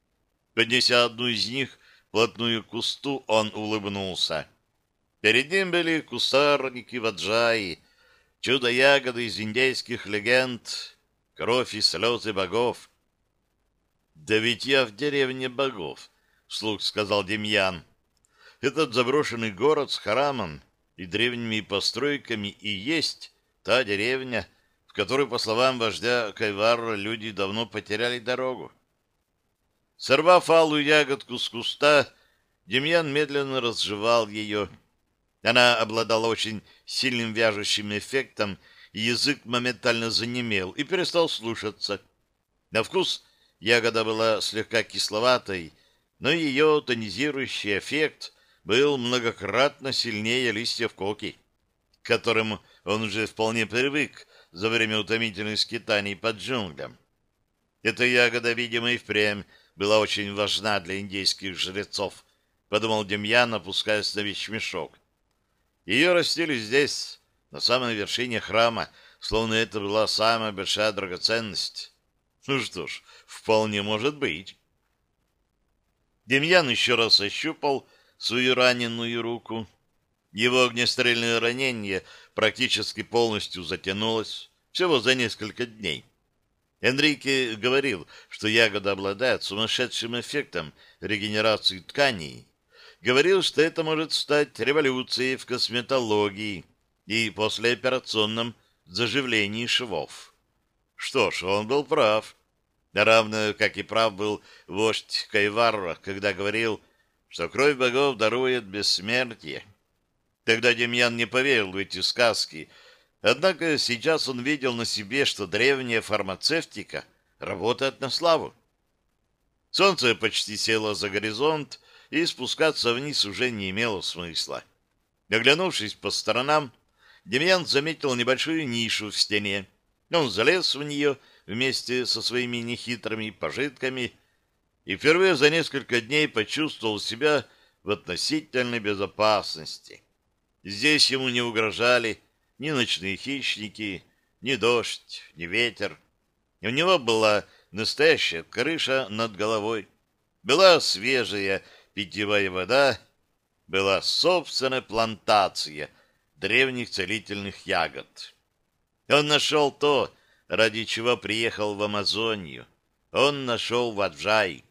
Поднеся одну из них плотную к кусту, он улыбнулся. Перед ним были кустарники ваджаи, чудо-ягоды из индейских легенд, кровь и слезы богов. «Да ведь я в деревне богов», — вслух сказал Демьян. «Этот заброшенный город с храмом и древними постройками и есть та деревня, в которой, по словам вождя Кайвара, люди давно потеряли дорогу. Сорвав алую ягодку с куста, Демьян медленно разжевал ее. Она обладала очень сильным вяжущим эффектом, и язык моментально занемел и перестал слушаться. На вкус ягода была слегка кисловатой, но ее тонизирующий эффект был многократно сильнее листьев коки, которым он уже вполне привык за время утомительных скитаний под джунглям. Эта ягода, видимо, и впрямь была очень важна для индейских жрецов, подумал Демьян, опускаясь на вещмешок. Ее растили здесь, на самой вершине храма, словно это была самая большая драгоценность. Ну что ж, вполне может быть. Демьян еще раз ощупал свою раненую руку. Его огнестрельное ранение практически полностью затянулось всего за несколько дней. Энрике говорил, что ягода обладает сумасшедшим эффектом регенерации тканей. Говорил, что это может стать революцией в косметологии и послеоперационном заживлении швов. Что ж, он был прав. Равно, как и прав был вождь Кайварра, когда говорил, что кровь богов дарует бессмертие. Тогда Демьян не поверил в эти сказки, однако сейчас он видел на себе, что древняя фармацевтика работает на славу. Солнце почти село за горизонт, и спускаться вниз уже не имело смысла. Оглянувшись по сторонам, Демьян заметил небольшую нишу в стене. Он залез в нее вместе со своими нехитрыми пожитками и впервые за несколько дней почувствовал себя в относительной безопасности. Здесь ему не угрожали ни ночные хищники, ни дождь, ни ветер. у него была настоящая крыша над головой, была свежая питьевая вода, была собственная плантация древних целительных ягод. Он нашел то, ради чего приехал в Амазонию. Он нашел Ваджай.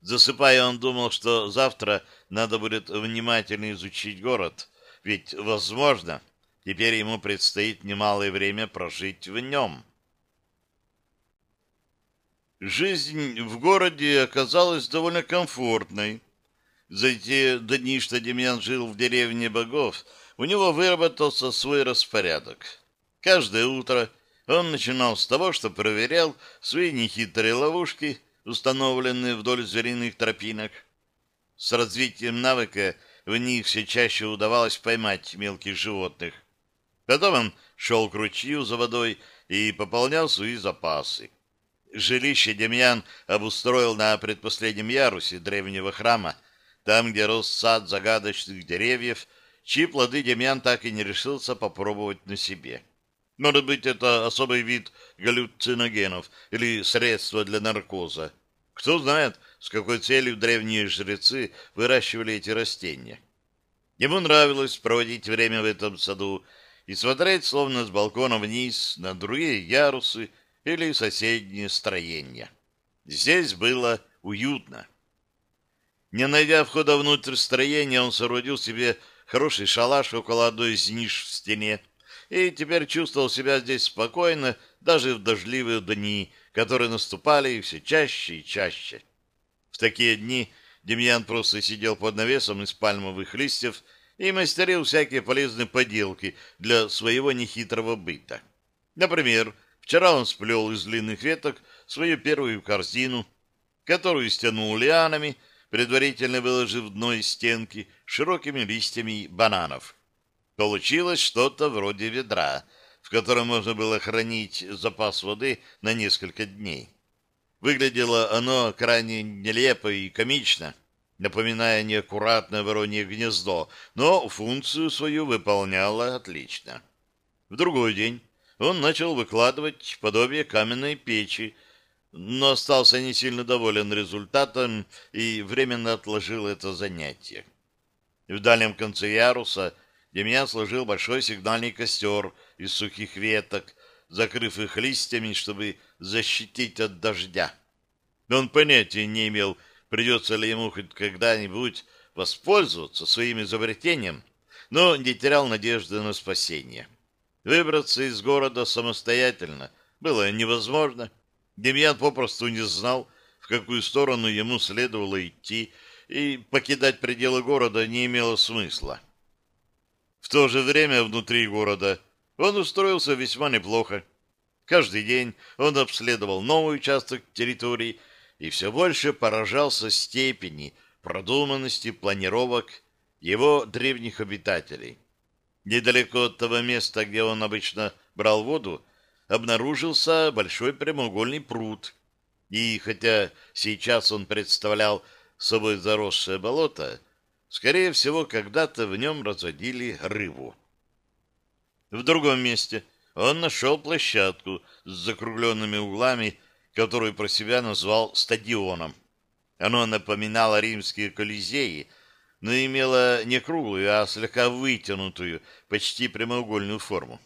Засыпая, он думал, что завтра надо будет внимательно изучить город, ведь, возможно, теперь ему предстоит немалое время прожить в нем. Жизнь в городе оказалась довольно комфортной. За те дни, что Демьян жил в деревне богов, у него выработался свой распорядок. Каждое утро он начинал с того, что проверял свои нехитрые ловушки, установленные вдоль звериных тропинок. С развитием навыка в них все чаще удавалось поймать мелких животных. Потом он шел к ручью за водой и пополнял свои запасы. Жилище Демьян обустроил на предпоследнем ярусе древнего храма, там, где рос сад загадочных деревьев, чьи плоды Демьян так и не решился попробовать на себе. Может быть, это особый вид галлюциногенов или средство для наркоза. Кто знает, с какой целью древние жрецы выращивали эти растения. Ему нравилось проводить время в этом саду и смотреть, словно с балкона вниз, на другие ярусы или соседние строения. Здесь было уютно. Не найдя входа внутрь строения, он соорудил себе хороший шалаш около одной из ниш в стене, и теперь чувствовал себя здесь спокойно даже в дождливые дни, которые наступали все чаще и чаще. В такие дни Демьян просто сидел под навесом из пальмовых листьев и мастерил всякие полезные поделки для своего нехитрого быта. Например, вчера он сплел из длинных веток свою первую корзину, которую стянул лианами, предварительно выложив дно из стенки широкими листьями бананов. Получилось что-то вроде ведра, в котором можно было хранить запас воды на несколько дней. Выглядело оно крайне нелепо и комично, напоминая неаккуратное воронье гнездо, но функцию свою выполняло отлично. В другой день он начал выкладывать подобие каменной печи, но остался не сильно доволен результатом и временно отложил это занятие. В дальнем конце яруса Демьян сложил большой сигнальный костер из сухих веток, закрыв их листьями, чтобы защитить от дождя. Он понятия не имел, придется ли ему хоть когда-нибудь воспользоваться своим изобретением, но не терял надежды на спасение. Выбраться из города самостоятельно было невозможно. Демьян попросту не знал, в какую сторону ему следовало идти, и покидать пределы города не имело смысла. В то же время внутри города он устроился весьма неплохо. Каждый день он обследовал новый участок территории и все больше поражался степени продуманности планировок его древних обитателей. Недалеко от того места, где он обычно брал воду, обнаружился большой прямоугольный пруд. И хотя сейчас он представлял собой заросшее болото, скорее всего, когда-то в нем разводили рыбу. В другом месте он нашел площадку с закругленными углами, которую про себя назвал стадионом. Оно напоминало римские колизеи, но имело не круглую, а слегка вытянутую, почти прямоугольную форму.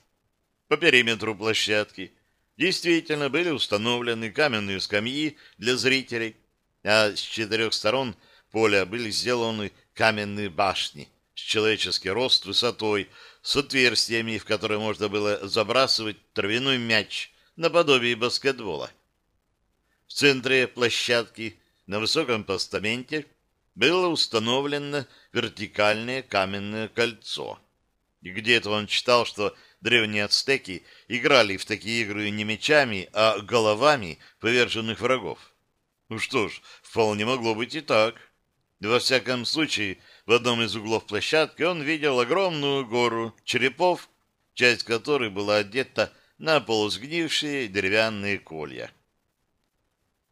По периметру площадки действительно были установлены каменные скамьи для зрителей, а с четырех сторон поля были сделаны каменные башни с человеческий рост высотой, с отверстиями, в которые можно было забрасывать травяной мяч наподобие баскетбола. В центре площадки на высоком постаменте было установлено вертикальное каменное кольцо. И где-то он читал, что древние ацтеки играли в такие игры не мечами, а головами поверженных врагов. Ну что ж, вполне могло быть и так. Во всяком случае, в одном из углов площадки он видел огромную гору черепов, часть которой была одета на полусгнившие деревянные колья.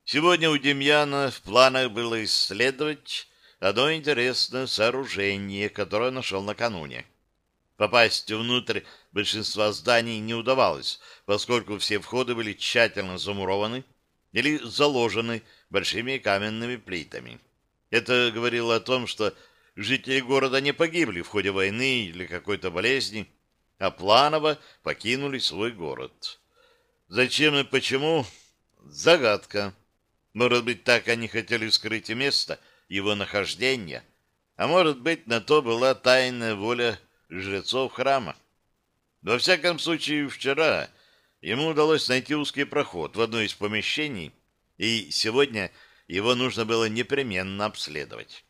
Сегодня у Демьяна в планах было исследовать одно интересное сооружение, которое нашел накануне. Попасть внутрь большинства зданий не удавалось, поскольку все входы были тщательно замурованы или заложены большими каменными плитами. Это говорило о том, что жители города не погибли в ходе войны или какой-то болезни, а планово покинули свой город. Зачем и почему? Загадка. Может быть, так они хотели скрыть место его нахождения, а может быть, на то была тайная воля жрецов храма. Во всяком случае, вчера ему удалось найти узкий проход в одно из помещений, и сегодня его нужно было непременно обследовать.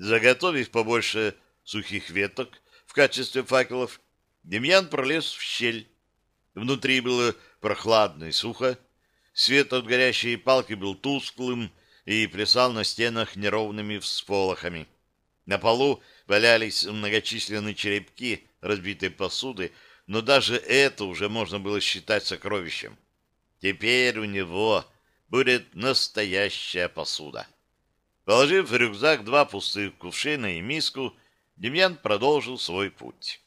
Заготовив побольше сухих веток в качестве факелов, Демьян пролез в щель. Внутри было прохладно и сухо. Свет от горящей палки был тусклым и плясал на стенах неровными всполохами. На полу валялись многочисленные черепки разбитой посуды, но даже это уже можно было считать сокровищем. Теперь у него будет настоящая посуда. Положив в рюкзак два пустых кувшина и миску, Демьян продолжил свой путь.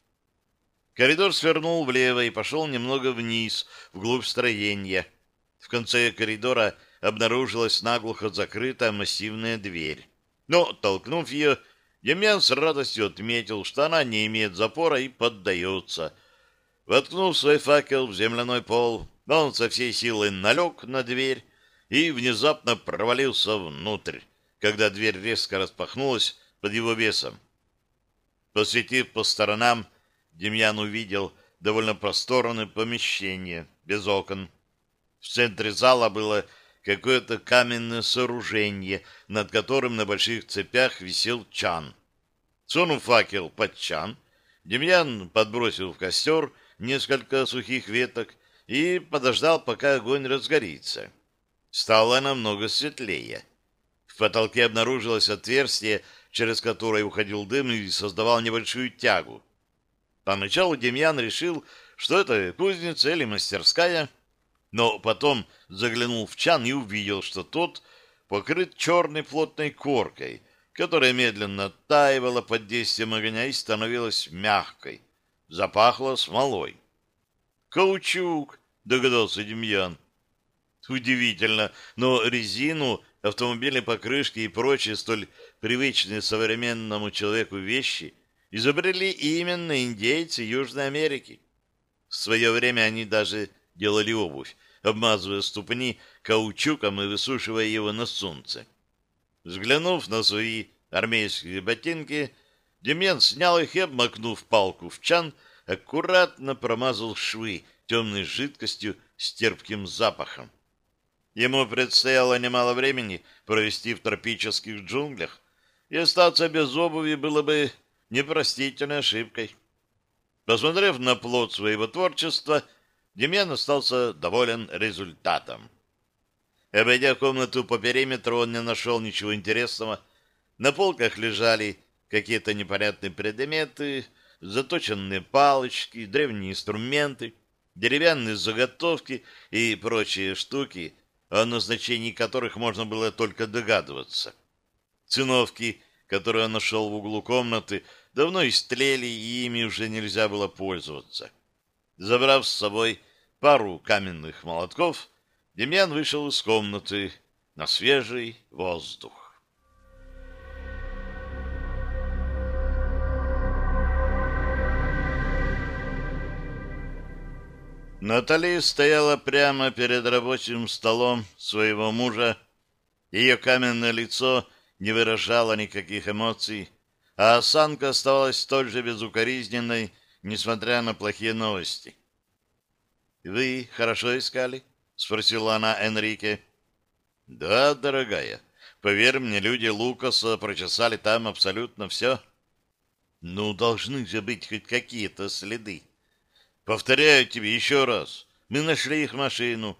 Коридор свернул влево и пошел немного вниз, вглубь строения. В конце коридора обнаружилась наглухо закрытая массивная дверь. Но, толкнув ее, Демьян с радостью отметил, что она не имеет запора и поддается. Воткнув свой факел в земляной пол, он со всей силы налег на дверь и внезапно провалился внутрь, когда дверь резко распахнулась под его весом. Посветив по сторонам, Демьян увидел довольно просторное помещение, без окон. В центре зала было какое-то каменное сооружение, над которым на больших цепях висел чан. Сунув факел под чан, Демьян подбросил в костер несколько сухих веток и подождал, пока огонь разгорится. Стало намного светлее. В потолке обнаружилось отверстие, через которое уходил дым и создавал небольшую тягу. Поначалу Демьян решил, что это кузница или мастерская, но потом заглянул в чан и увидел, что тот покрыт черной плотной коркой, которая медленно таивала под действием огня и становилась мягкой. Запахло смолой. «Каучук!» — догадался Демьян. Удивительно, но резину, автомобильные покрышки и прочие столь привычные современному человеку вещи изобрели именно индейцы Южной Америки. В свое время они даже делали обувь, обмазывая ступни каучуком и высушивая его на солнце. Взглянув на свои армейские ботинки, Демьян снял их и, обмакнув палку в чан, аккуратно промазал швы темной жидкостью с терпким запахом. Ему предстояло немало времени провести в тропических джунглях, и остаться без обуви было бы непростительной ошибкой. Посмотрев на плод своего творчества, Демьян остался доволен результатом. Обойдя комнату по периметру, он не нашел ничего интересного. На полках лежали какие-то непонятные предметы, заточенные палочки, древние инструменты, деревянные заготовки и прочие штуки, о назначении которых можно было только догадываться. Циновки, которые он нашел в углу комнаты, давно истлели, и ими уже нельзя было пользоваться. Забрав с собой пару каменных молотков, Демьян вышел из комнаты на свежий воздух. Натали стояла прямо перед рабочим столом своего мужа. Ее каменное лицо не выражало никаких эмоций, а осанка оставалась столь же безукоризненной, несмотря на плохие новости. «Вы хорошо искали?» — спросила она Энрике. «Да, дорогая, поверь мне, люди Лукаса прочесали там абсолютно все». «Ну, должны же быть хоть какие-то следы». Повторяю тебе еще раз. Мы нашли их машину.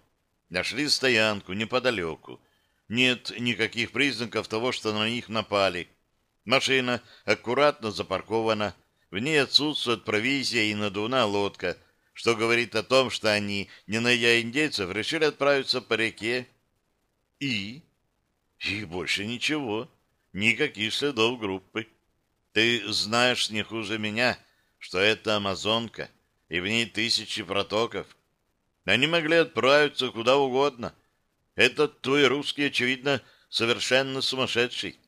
Нашли стоянку неподалеку. Нет никаких признаков того, что на них напали. Машина аккуратно запаркована. В ней отсутствует провизия и надувная лодка, что говорит о том, что они, не найдя индейцев, решили отправиться по реке. И? И больше ничего. Никаких следов группы. Ты знаешь не хуже меня, что это амазонка и в ней тысячи протоков. Они могли отправиться куда угодно. Этот твой русский, очевидно, совершенно сумасшедший,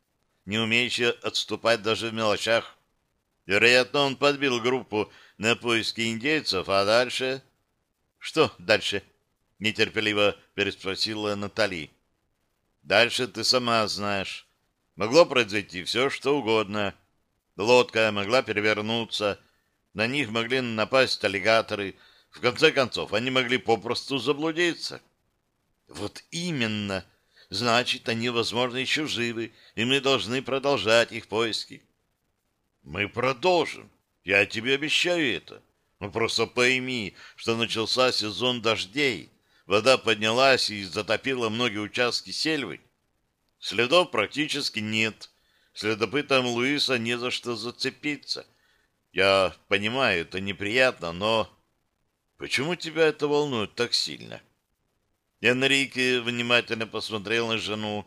не умеющий отступать даже в мелочах. Вероятно, он подбил группу на поиски индейцев, а дальше... Что дальше? Нетерпеливо переспросила Натали. Дальше ты сама знаешь. Могло произойти все, что угодно. Лодка могла перевернуться, на них могли напасть аллигаторы. В конце концов, они могли попросту заблудиться. Вот именно. Значит, они, возможно, еще живы, и мы должны продолжать их поиски. Мы продолжим. Я тебе обещаю это. Но просто пойми, что начался сезон дождей. Вода поднялась и затопила многие участки сельвы. Следов практически нет. Следопытам Луиса не за что зацепиться. Я понимаю, это неприятно, но... Почему тебя это волнует так сильно? Энрике внимательно посмотрел на жену.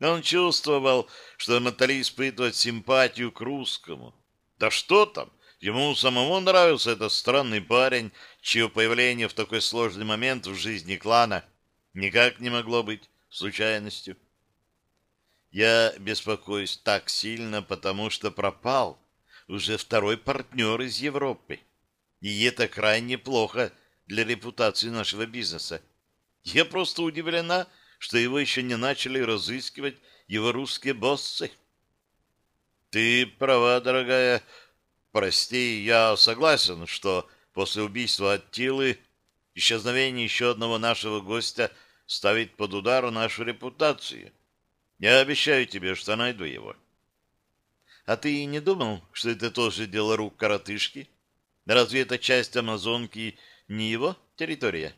Он чувствовал, что Натали испытывает симпатию к русскому. Да что там, ему самому нравился этот странный парень, чье появление в такой сложный момент в жизни клана никак не могло быть случайностью. Я беспокоюсь так сильно, потому что пропал, уже второй партнер из Европы. И это крайне плохо для репутации нашего бизнеса. Я просто удивлена, что его еще не начали разыскивать его русские боссы. Ты права, дорогая. Прости, я согласен, что после убийства Аттилы исчезновение еще одного нашего гостя ставит под удар нашу репутацию. Я обещаю тебе, что найду его. А ты не думал, что это тоже дело рук коротышки? Разве эта часть Амазонки не его территория?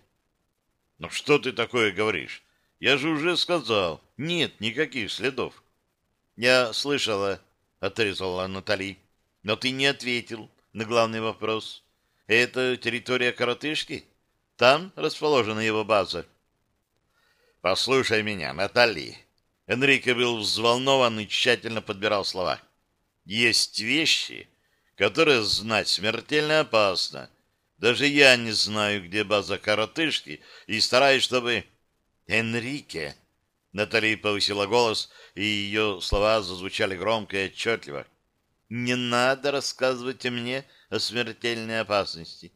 Ну что ты такое говоришь? Я же уже сказал, нет никаких следов. Я слышала, отрезала Натали, но ты не ответил на главный вопрос. Это территория коротышки? Там расположена его база. Послушай меня, Натали. Энрике был взволнован и тщательно подбирал слова. Есть вещи, которые знать смертельно опасно. Даже я не знаю, где база коротышки, и стараюсь, чтобы... Энрике! Натали повысила голос, и ее слова зазвучали громко и отчетливо. «Не надо рассказывать мне о смертельной опасности.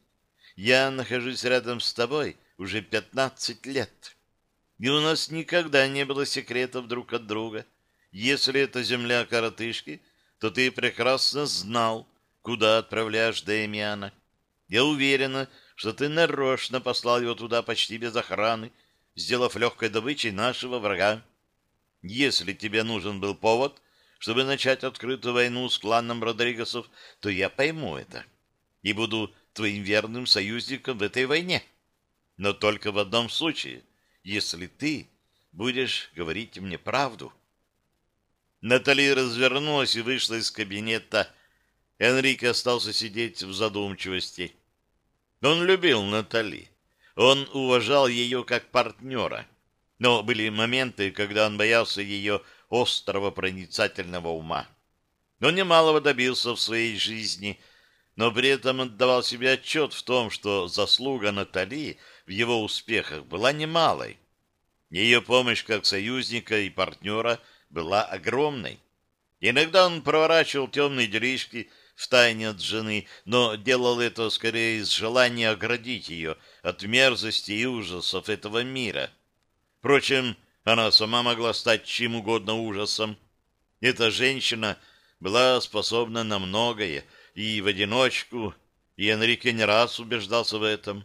Я нахожусь рядом с тобой уже пятнадцать лет, и у нас никогда не было секретов друг от друга. Если это земля коротышки, то ты прекрасно знал, куда отправляешь Дэмиана. Я уверена, что ты нарочно послал его туда почти без охраны, сделав легкой добычей нашего врага. Если тебе нужен был повод, чтобы начать открытую войну с кланом Родригесов, то я пойму это и буду твоим верным союзником в этой войне. но только в одном случае, если ты будешь говорить мне правду. Натали развернулась и вышла из кабинета. Энрике остался сидеть в задумчивости. Он любил Натали. Он уважал ее как партнера. Но были моменты, когда он боялся ее острого проницательного ума. Он немалого добился в своей жизни, но при этом отдавал себе отчет в том, что заслуга Натали в его успехах была немалой. Ее помощь как союзника и партнера была огромной. Иногда он проворачивал темные делишки в тайне от жены, но делал это скорее из желания оградить ее от мерзости и ужасов этого мира. Впрочем, она сама могла стать чем угодно ужасом. Эта женщина — была способна на многое, и в одиночку, и Энрике не раз убеждался в этом.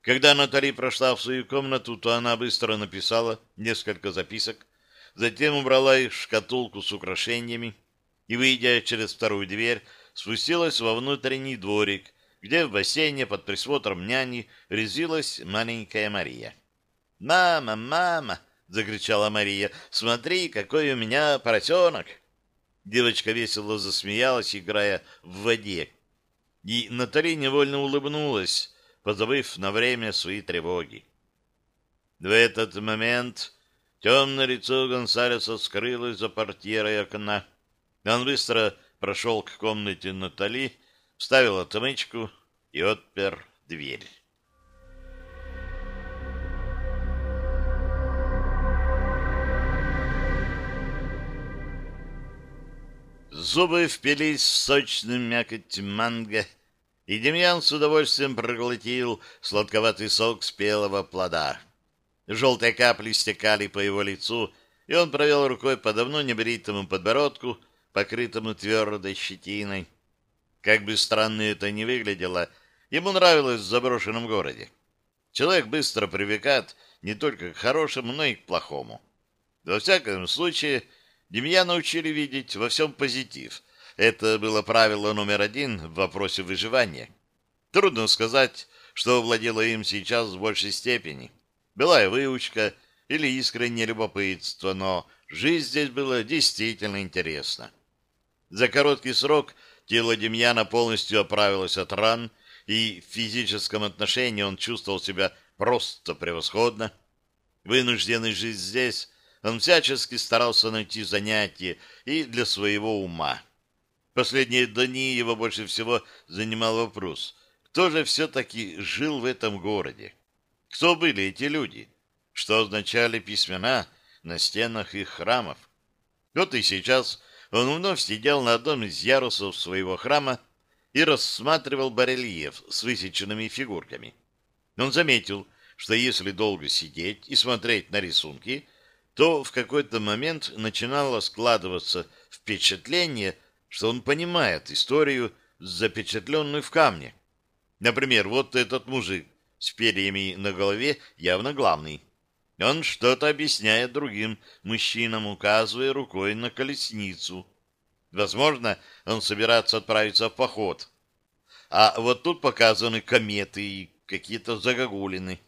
Когда Натали прошла в свою комнату, то она быстро написала несколько записок, затем убрала их в шкатулку с украшениями и, выйдя через вторую дверь, спустилась во внутренний дворик, где в бассейне под присмотром няни резилась маленькая Мария. «Мама, мама!» — закричала Мария. «Смотри, какой у меня поросенок!» Девочка весело засмеялась, играя в воде. И Натали невольно улыбнулась, позабыв на время свои тревоги. В этот момент темное лицо Гонсалеса скрылось за портьерой окна. Он быстро прошел к комнате Натали, вставил отмычку и отпер дверь. Зубы впились в сочную мякоть манго, и Демьян с удовольствием проглотил сладковатый сок спелого плода. Желтые капли стекали по его лицу, и он провел рукой по давно небритому подбородку, покрытому твердой щетиной. Как бы странно это ни выглядело, ему нравилось в заброшенном городе. Человек быстро привыкает не только к хорошему, но и к плохому. Во всяком случае, Демьяна учили видеть во всем позитив. Это было правило номер один в вопросе выживания. Трудно сказать, что владело им сейчас в большей степени. Была и выучка или искреннее любопытство, но жизнь здесь была действительно интересна. За короткий срок тело Демьяна полностью оправилось от ран, и в физическом отношении он чувствовал себя просто превосходно. Вынужденный жить здесь он всячески старался найти занятие и для своего ума. Последние дни его больше всего занимал вопрос, кто же все-таки жил в этом городе? Кто были эти люди? Что означали письмена на стенах их храмов? Вот и сейчас он вновь сидел на одном из ярусов своего храма и рассматривал барельеф с высеченными фигурками. Он заметил, что если долго сидеть и смотреть на рисунки, то в какой-то момент начинало складываться впечатление, что он понимает историю, запечатленную в камне. Например, вот этот мужик с перьями на голове явно главный. Он что-то объясняет другим мужчинам, указывая рукой на колесницу. Возможно, он собирается отправиться в поход. А вот тут показаны кометы и какие-то загогулины.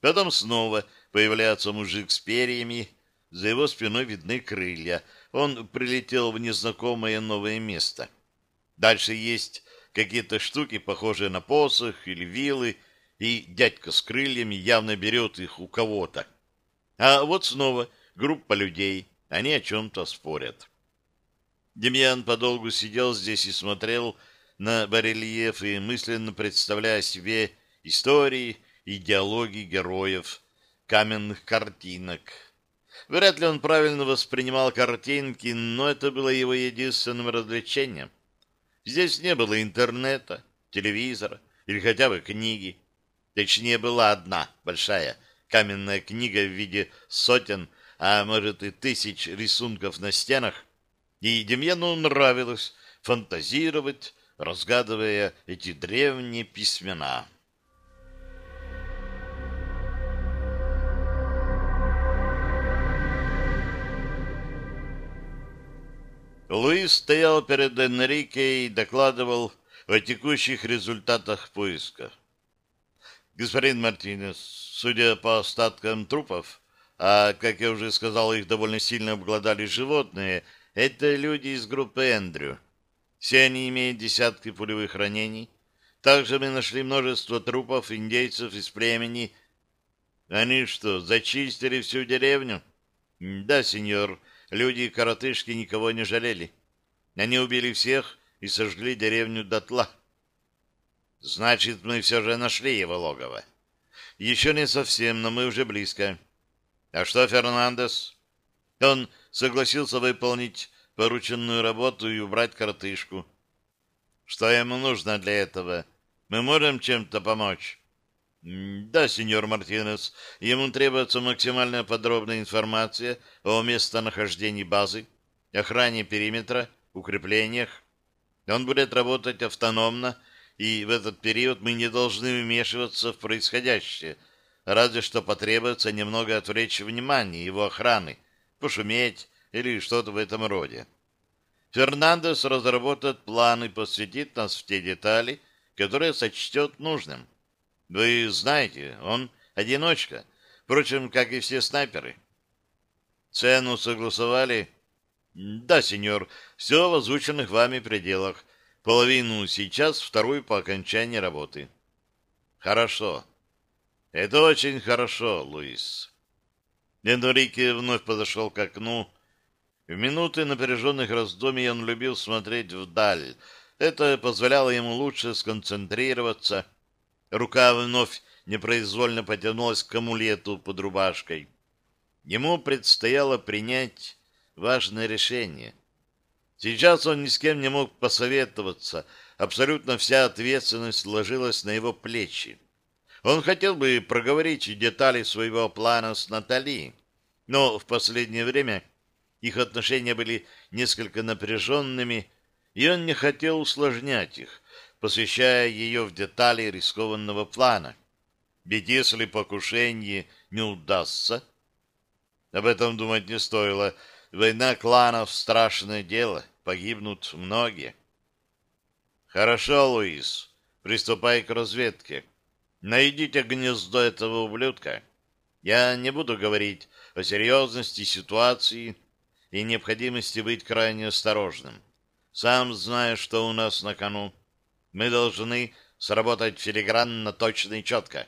Потом снова появляется мужик с перьями, за его спиной видны крылья. Он прилетел в незнакомое новое место. Дальше есть какие-то штуки, похожие на посох или вилы, и дядька с крыльями явно берет их у кого-то. А вот снова группа людей. Они о чем-то спорят. Демьян подолгу сидел здесь и смотрел на барельефы, мысленно представляя себе истории и диалоги героев, каменных картинок, Вряд ли он правильно воспринимал картинки, но это было его единственным развлечением. Здесь не было интернета, телевизора или хотя бы книги. Точнее, была одна большая каменная книга в виде сотен, а может и тысяч рисунков на стенах. И Демьяну нравилось фантазировать, разгадывая эти древние письмена. Луис стоял перед Энрике и докладывал о текущих результатах поиска. Господин Мартинес, судя по остаткам трупов, а, как я уже сказал, их довольно сильно обглодали животные, это люди из группы Эндрю. Все они имеют десятки пулевых ранений. Также мы нашли множество трупов индейцев из племени. Они что, зачистили всю деревню? Да, сеньор, люди и коротышки никого не жалели. Они убили всех и сожгли деревню дотла. Значит, мы все же нашли его логово. Еще не совсем, но мы уже близко. А что Фернандес? Он согласился выполнить порученную работу и убрать коротышку. Что ему нужно для этого? Мы можем чем-то помочь? Да, сеньор Мартинес, ему требуется максимально подробная информация о местонахождении базы, охране периметра, укреплениях. Он будет работать автономно и в этот период мы не должны вмешиваться в происходящее, разве что потребуется немного отвлечь внимание его охраны, пошуметь или что-то в этом роде. Фернандес разработает план и посвятит нас в те детали, которые сочтет нужным. Вы знаете, он одиночка, впрочем, как и все снайперы. Цену согласовали? Да, сеньор, все в озвученных вами пределах. Половину сейчас, вторую по окончании работы. Хорошо. Это очень хорошо, Луис. Энрике вновь подошел к окну. В минуты напряженных раздумий он любил смотреть вдаль. Это позволяло ему лучше сконцентрироваться. Рука вновь непроизвольно потянулась к амулету под рубашкой. Ему предстояло принять важное решение. Сейчас он ни с кем не мог посоветоваться. Абсолютно вся ответственность ложилась на его плечи. Он хотел бы проговорить детали своего плана с Натали, но в последнее время их отношения были несколько напряженными, и он не хотел усложнять их, посвящая ее в детали рискованного плана. Ведь если покушение не удастся, об этом думать не стоило, Война кланов — страшное дело, погибнут многие. Хорошо, Луис, приступай к разведке. Найдите гнездо этого ублюдка. Я не буду говорить о серьезности ситуации и необходимости быть крайне осторожным. Сам знаю, что у нас на кону. Мы должны сработать филигранно, точно и четко.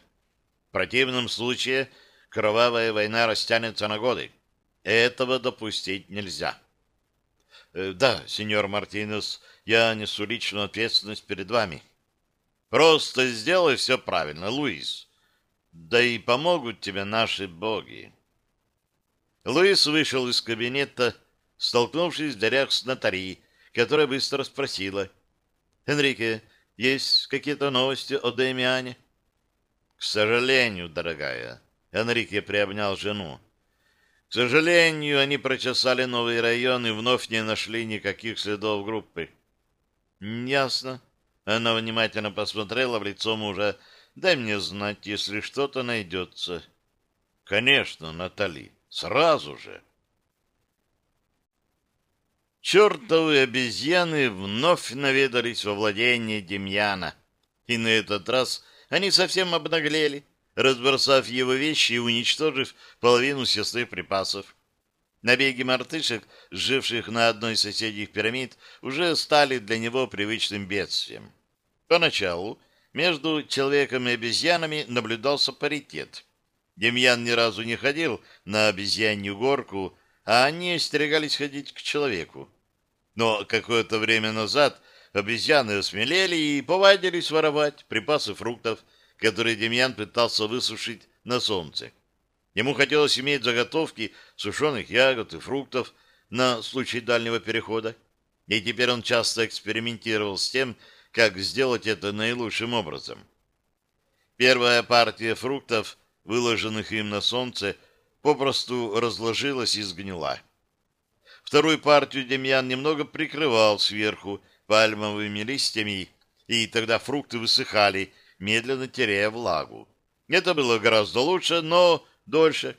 В противном случае кровавая война растянется на годы. Этого допустить нельзя. Э, да, сеньор Мартинес, я несу личную ответственность перед вами. Просто сделай все правильно, Луис. Да и помогут тебе наши боги. Луис вышел из кабинета, столкнувшись в дверях с нотарией, которая быстро спросила. «Энрике, есть какие-то новости о Демиане?» «К сожалению, дорогая», — Энрике приобнял жену. К сожалению, они прочесали новый район и вновь не нашли никаких следов группы. Ясно. Она внимательно посмотрела в лицо мужа. Дай мне знать, если что-то найдется. Конечно, Натали, сразу же. Чертовы обезьяны вновь наведались во владение Демьяна. И на этот раз они совсем обнаглели разбросав его вещи и уничтожив половину сестры припасов. Набеги мартышек, живших на одной из соседних пирамид, уже стали для него привычным бедствием. Поначалу между человеком и обезьянами наблюдался паритет. Демьян ни разу не ходил на обезьянью горку, а они остерегались ходить к человеку. Но какое-то время назад обезьяны осмелели и повадились воровать припасы фруктов, которые Демьян пытался высушить на солнце. Ему хотелось иметь заготовки сушеных ягод и фруктов на случай дальнего перехода, и теперь он часто экспериментировал с тем, как сделать это наилучшим образом. Первая партия фруктов, выложенных им на солнце, попросту разложилась и сгнила. Вторую партию Демьян немного прикрывал сверху пальмовыми листьями, и тогда фрукты высыхали, медленно теряя влагу. Это было гораздо лучше, но дольше.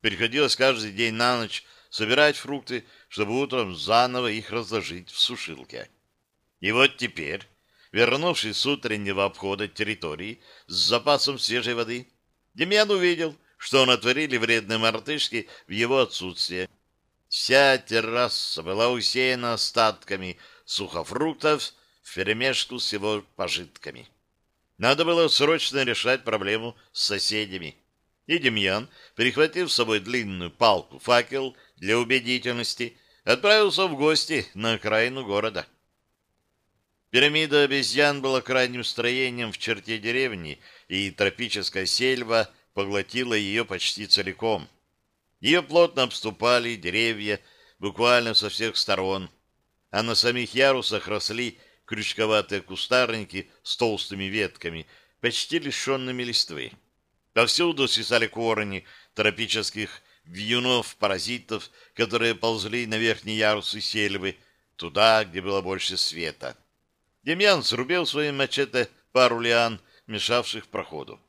Приходилось каждый день на ночь собирать фрукты, чтобы утром заново их разложить в сушилке. И вот теперь Вернувшись с утреннего обхода территории с запасом свежей воды, Демьян увидел, что натворили вредные мартышки в его отсутствие. Вся терраса была усеяна остатками сухофруктов вперемешку с его пожитками. Надо было срочно решать проблему с соседями. И Демьян, перехватив с собой длинную палку-факел для убедительности, отправился в гости на окраину города. Пирамида обезьян была крайним строением в черте деревни, и тропическая сельва поглотила ее почти целиком. Ее плотно обступали деревья буквально со всех сторон, а на самих ярусах росли крючковатые кустарники с толстыми ветками, почти лишенными листвы. Повсюду свисали корни тропических вьюнов-паразитов, которые ползли на верхние ярусы сельвы, туда, где было больше света. Демьян срубил своим мачете пару лиан, мешавших проходу.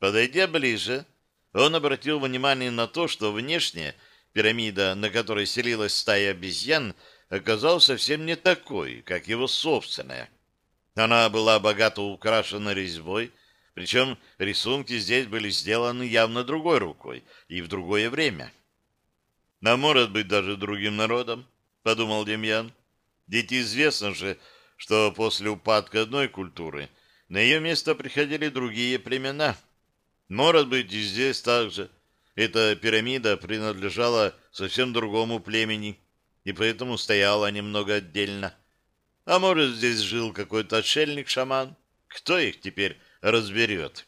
Подойдя ближе, он обратил внимание на то, что внешне пирамида, на которой селилась стая обезьян, оказалась совсем не такой, как его собственная. Она была богато украшена резьбой, причем рисунки здесь были сделаны явно другой рукой и в другое время. А может быть, даже другим народом, подумал Демьян. Ведь известно же, что после упадка одной культуры на ее место приходили другие племена. Может быть, и здесь также. Эта пирамида принадлежала совсем другому племени, и поэтому стояла немного отдельно. А может, здесь жил какой-то отшельник-шаман? Кто их теперь разберет?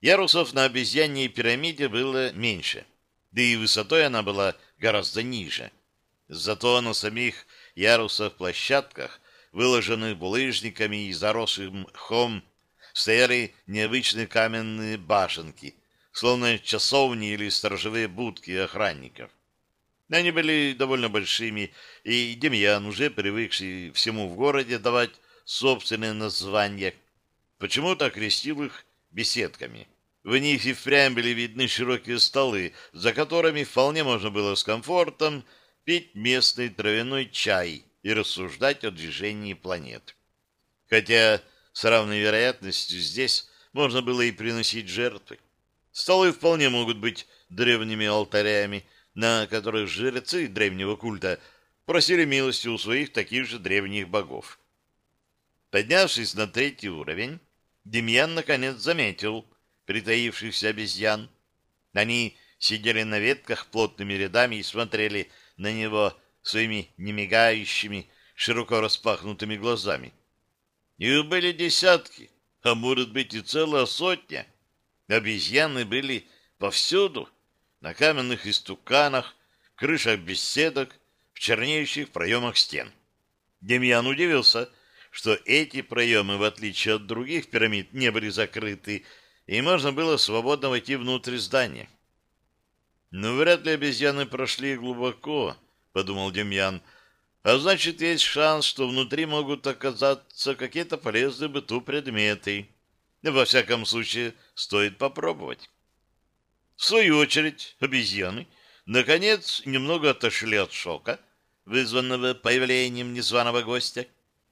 Ярусов на обезьяньей пирамиде было меньше, да и высотой она была гораздо ниже. Зато на самих ярусах-площадках, выложенных булыжниками и заросшим мхом, стояли необычные каменные башенки, словно часовни или сторожевые будки охранников. Они были довольно большими, и Демьян, уже привыкший всему в городе давать собственные названия, почему-то окрестил их беседками. В них и впрямь были видны широкие столы, за которыми вполне можно было с комфортом пить местный травяной чай и рассуждать о движении планет. Хотя с равной вероятностью здесь можно было и приносить жертвы. Столы вполне могут быть древними алтарями, на которых жрецы древнего культа просили милости у своих таких же древних богов. Поднявшись на третий уровень, Демьян наконец заметил притаившихся обезьян. Они сидели на ветках плотными рядами и смотрели на него своими немигающими, широко распахнутыми глазами. Их были десятки, а может быть и целая сотня. Обезьяны были повсюду, на каменных истуканах, крышах беседок, в чернеющих проемах стен. Демьян удивился, что эти проемы, в отличие от других пирамид, не были закрыты, и можно было свободно войти внутрь здания. «Но «Ну, вряд ли обезьяны прошли глубоко», — подумал Демьян, «а значит, есть шанс, что внутри могут оказаться какие-то полезные быту предметы. Во всяком случае, стоит попробовать». В свою очередь, обезьяны, наконец, немного отошли от шока, вызванного появлением незваного гостя,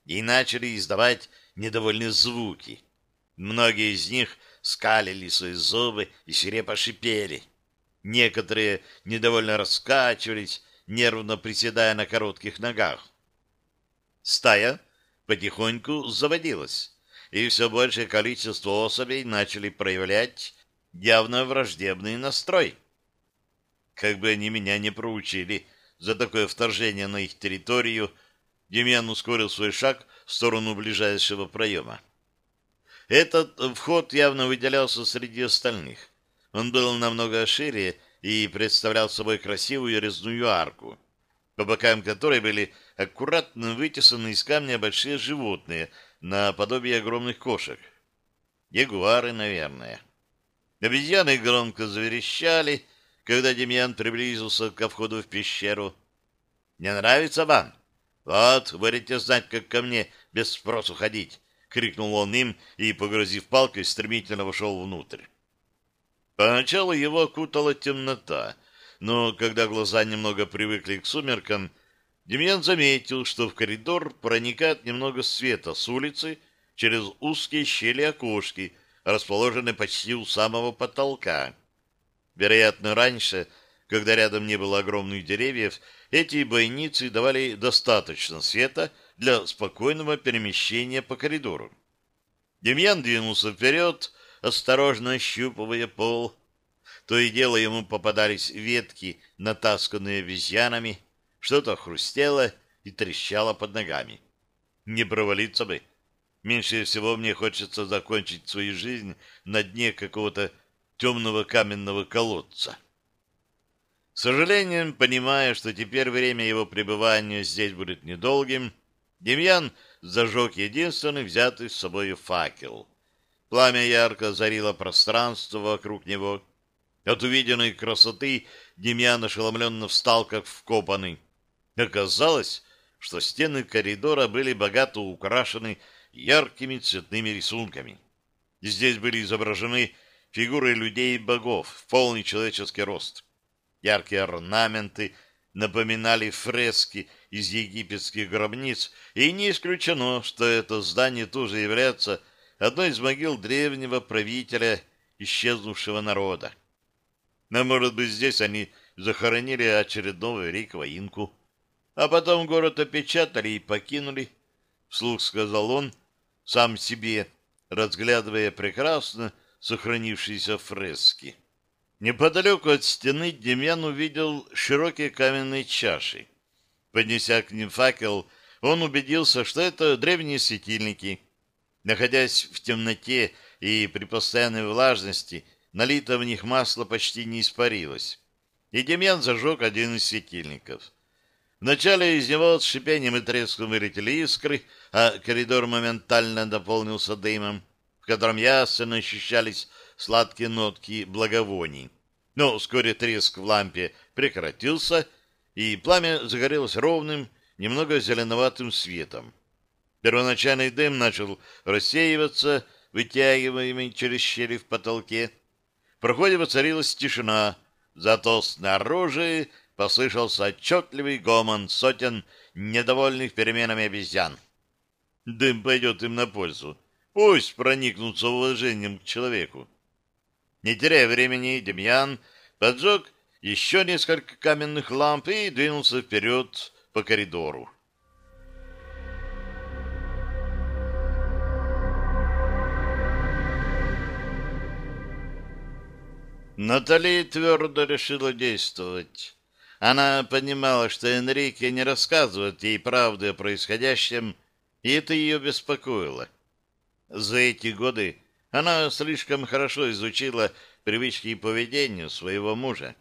и начали издавать недовольные звуки. Многие из них скалили свои зубы и свирепо шипели. Некоторые недовольно раскачивались, нервно приседая на коротких ногах. Стая потихоньку заводилась, и все большее количество особей начали проявлять явно враждебный настрой. Как бы они меня не проучили за такое вторжение на их территорию, Демьян ускорил свой шаг в сторону ближайшего проема. Этот вход явно выделялся среди остальных. Он был намного шире и представлял собой красивую резную арку, по бокам которой были аккуратно вытесаны из камня большие животные, наподобие огромных кошек. Ягуары, наверное. Обезьяны громко заверещали, когда Демьян приблизился ко входу в пещеру. «Не нравится вам? Вот, будете знать, как ко мне без спросу ходить!» — крикнул он им и, погрозив палкой, стремительно вошел внутрь. Поначалу его окутала темнота, но когда глаза немного привыкли к сумеркам, Демьян заметил, что в коридор проникает немного света с улицы через узкие щели окошки, расположенные почти у самого потолка. Вероятно, раньше, когда рядом не было огромных деревьев, эти бойницы давали достаточно света для спокойного перемещения по коридору. Демьян двинулся вперед, осторожно ощупывая пол. То и дело ему попадались ветки, натасканные обезьянами, что-то хрустело и трещало под ногами. Не провалиться бы. Меньше всего мне хочется закончить свою жизнь на дне какого-то темного каменного колодца. С сожалением, понимая, что теперь время его пребывания здесь будет недолгим, Демьян зажег единственный взятый с собой факел. Пламя ярко зарило пространство вокруг него. От увиденной красоты Демьян ошеломленно встал, как вкопанный. Оказалось, что стены коридора были богато украшены яркими цветными рисунками. Здесь были изображены фигуры людей и богов в полный человеческий рост. Яркие орнаменты напоминали фрески из египетских гробниц, и не исключено, что это здание тоже является одной из могил древнего правителя исчезнувшего народа. Но, может быть, здесь они захоронили очередного великого инку. А потом город опечатали и покинули, — вслух сказал он сам себе, разглядывая прекрасно сохранившиеся фрески. Неподалеку от стены Демьян увидел широкие каменные чаши. Поднеся к ним факел, он убедился, что это древние светильники. Находясь в темноте и при постоянной влажности, налито в них масло почти не испарилось. И Демьян зажег один из светильников. Вначале из него с шипением и треском вылетели искры, а коридор моментально наполнился дымом, в котором ясно ощущались сладкие нотки благовоний. Но вскоре треск в лампе прекратился, и пламя загорелось ровным, немного зеленоватым светом. Первоначальный дым начал рассеиваться, вытягиваемый через щели в потолке. В проходе воцарилась тишина, зато снаружи послышался отчетливый гомон сотен недовольных переменами обезьян. Дым пойдет им на пользу. Пусть проникнутся уважением к человеку. Не теряя времени, Демьян поджег еще несколько каменных ламп и двинулся вперед по коридору. Натали твердо решила действовать. Она понимала, что Энрике не рассказывает ей правды о происходящем, и это ее беспокоило. За эти годы она слишком хорошо изучила привычки и поведение своего мужа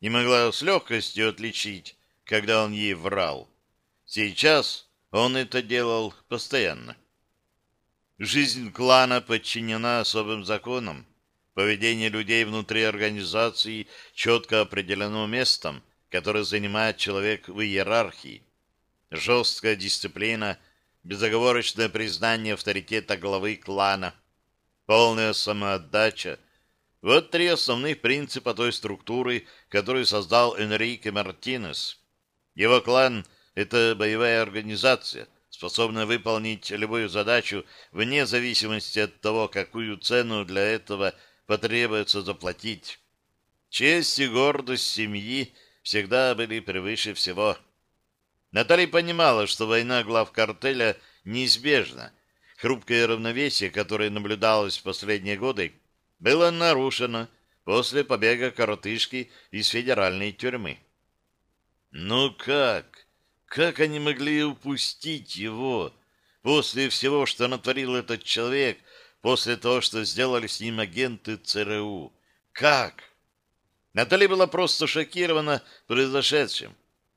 и могла с легкостью отличить, когда он ей врал. Сейчас он это делал постоянно. Жизнь клана подчинена особым законам. Поведение людей внутри организации четко определено местом — который занимает человек в иерархии. Жесткая дисциплина, безоговорочное признание авторитета главы клана, полная самоотдача — вот три основных принципа той структуры, которую создал Энрике Мартинес. Его клан — это боевая организация, способная выполнить любую задачу вне зависимости от того, какую цену для этого потребуется заплатить. Честь и гордость семьи — всегда были превыше всего. Наталья понимала, что война глав картеля неизбежна. Хрупкое равновесие, которое наблюдалось в последние годы, было нарушено после побега коротышки из федеральной тюрьмы. Ну как? Как они могли упустить его после всего, что натворил этот человек, после того, что сделали с ним агенты ЦРУ? Как? Натали была просто шокирована произошедшим.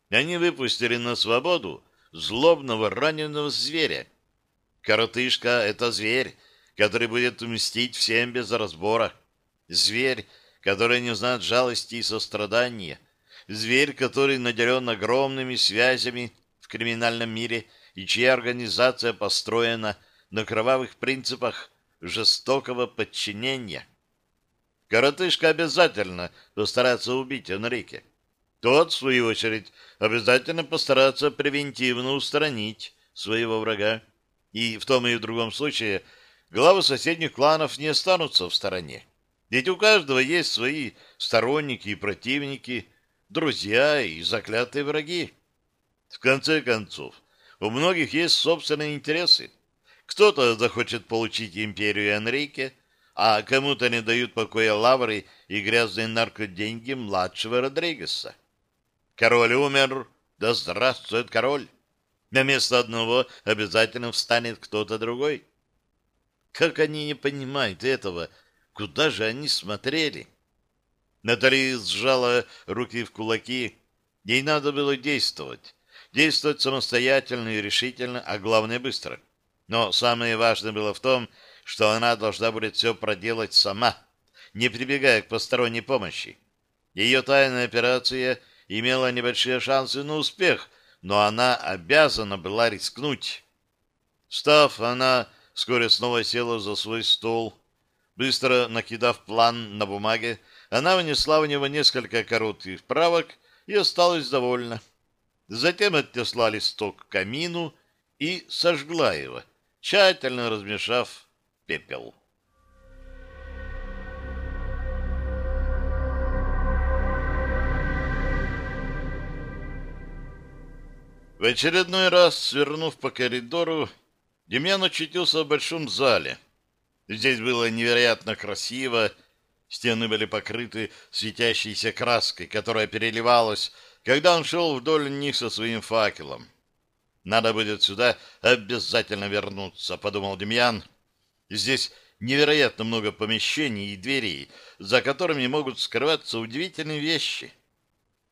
Они выпустили на свободу злобного раненого зверя. Коротышка — это зверь, который будет мстить всем без разбора. Зверь, который не знает жалости и сострадания. Зверь, который наделен огромными связями в криминальном мире и чья организация построена на кровавых принципах жестокого подчинения. Коротышка обязательно постарается убить Энрике. тот, в свою очередь, обязательно постараться превентивно устранить своего врага. И в том и в другом случае главы соседних кланов не останутся в стороне. Ведь у каждого есть свои сторонники и противники, друзья и заклятые враги. В конце концов, у многих есть собственные интересы. Кто-то захочет получить империю Энрике, а кому-то не дают покоя лавры и грязные наркоденьги младшего Родригеса. Король умер, да здравствует король. На место одного обязательно встанет кто-то другой. Как они не понимают этого? Куда же они смотрели? Натали сжала руки в кулаки. Ей надо было действовать. Действовать самостоятельно и решительно, а главное быстро. Но самое важное было в том, что она должна будет все проделать сама, не прибегая к посторонней помощи. Ее тайная операция имела небольшие шансы на успех, но она обязана была рискнуть. Встав, она вскоре снова села за свой стол. Быстро накидав план на бумаге, она внесла в него несколько коротких правок и осталась довольна. Затем отнесла листок к камину и сожгла его, тщательно размешав пепел. В очередной раз, свернув по коридору, Демьян очутился в большом зале. Здесь было невероятно красиво, стены были покрыты светящейся краской, которая переливалась, когда он шел вдоль них со своим факелом. «Надо будет сюда обязательно вернуться», — подумал Демьян. «Здесь невероятно много помещений и дверей, за которыми могут скрываться удивительные вещи».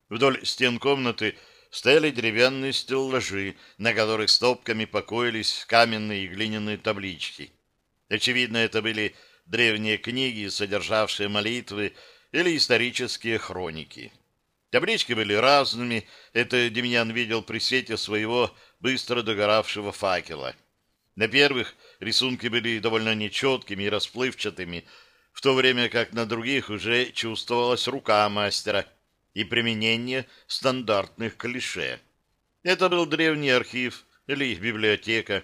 Вдоль стен комнаты стояли деревянные стеллажи, на которых стопками покоились каменные и глиняные таблички. Очевидно, это были древние книги, содержавшие молитвы или исторические хроники. Таблички были разными, это Демьян видел при свете своего быстро догоравшего факела. На первых рисунки были довольно нечеткими и расплывчатыми, в то время как на других уже чувствовалась рука мастера — и применение стандартных клише. Это был древний архив или их библиотека.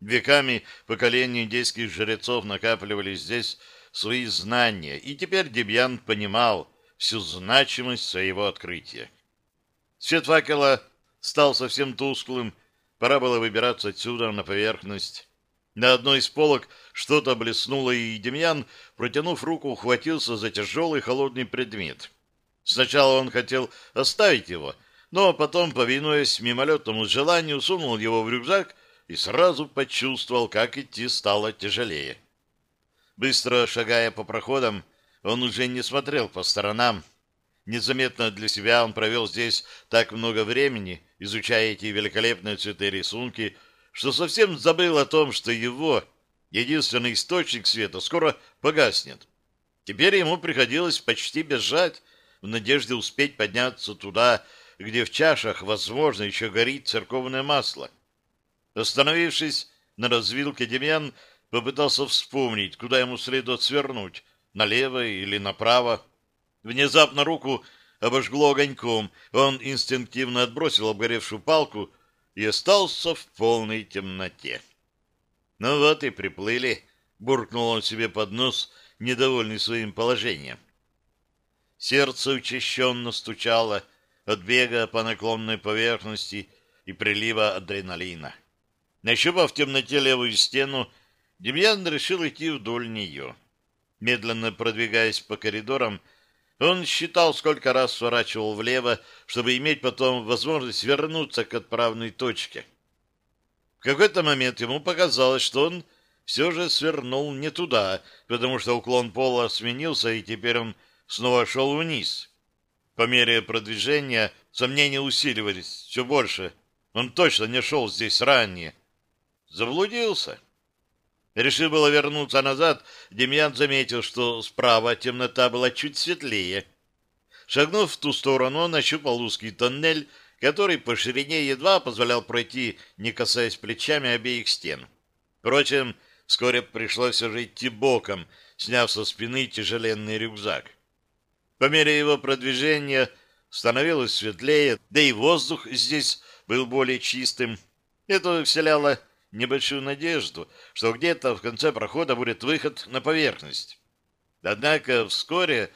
Веками поколения индейских жрецов накапливали здесь свои знания, и теперь Демьян понимал всю значимость своего открытия. Свет факела стал совсем тусклым, пора было выбираться отсюда на поверхность. На одной из полок что-то блеснуло, и Демьян, протянув руку, ухватился за тяжелый холодный предмет — Сначала он хотел оставить его, но потом, повинуясь мимолетному желанию, сунул его в рюкзак и сразу почувствовал, как идти стало тяжелее. Быстро шагая по проходам, он уже не смотрел по сторонам. Незаметно для себя он провел здесь так много времени, изучая эти великолепные цветы рисунки, что совсем забыл о том, что его единственный источник света скоро погаснет. Теперь ему приходилось почти бежать, в надежде успеть подняться туда, где в чашах, возможно, еще горит церковное масло. Остановившись на развилке, Демьян попытался вспомнить, куда ему следует свернуть, налево или направо. Внезапно руку обожгло огоньком, он инстинктивно отбросил обгоревшую палку и остался в полной темноте. «Ну вот и приплыли», — буркнул он себе под нос, недовольный своим положением. Сердце учащенно стучало от бега по наклонной поверхности и прилива адреналина. Нащупав в темноте левую стену, Демьян решил идти вдоль нее. Медленно продвигаясь по коридорам, он считал, сколько раз сворачивал влево, чтобы иметь потом возможность вернуться к отправной точке. В какой-то момент ему показалось, что он все же свернул не туда, потому что уклон пола сменился, и теперь он снова шел вниз. По мере продвижения сомнения усиливались все больше. Он точно не шел здесь ранее. Заблудился. Решив было вернуться назад, Демьян заметил, что справа темнота была чуть светлее. Шагнув в ту сторону, он нащупал узкий тоннель, который по ширине едва позволял пройти, не касаясь плечами обеих стен. Впрочем, вскоре пришлось уже идти боком, сняв со спины тяжеленный рюкзак. По мере его продвижения становилось светлее, да и воздух здесь был более чистым. Это вселяло небольшую надежду, что где-то в конце прохода будет выход на поверхность. Однако вскоре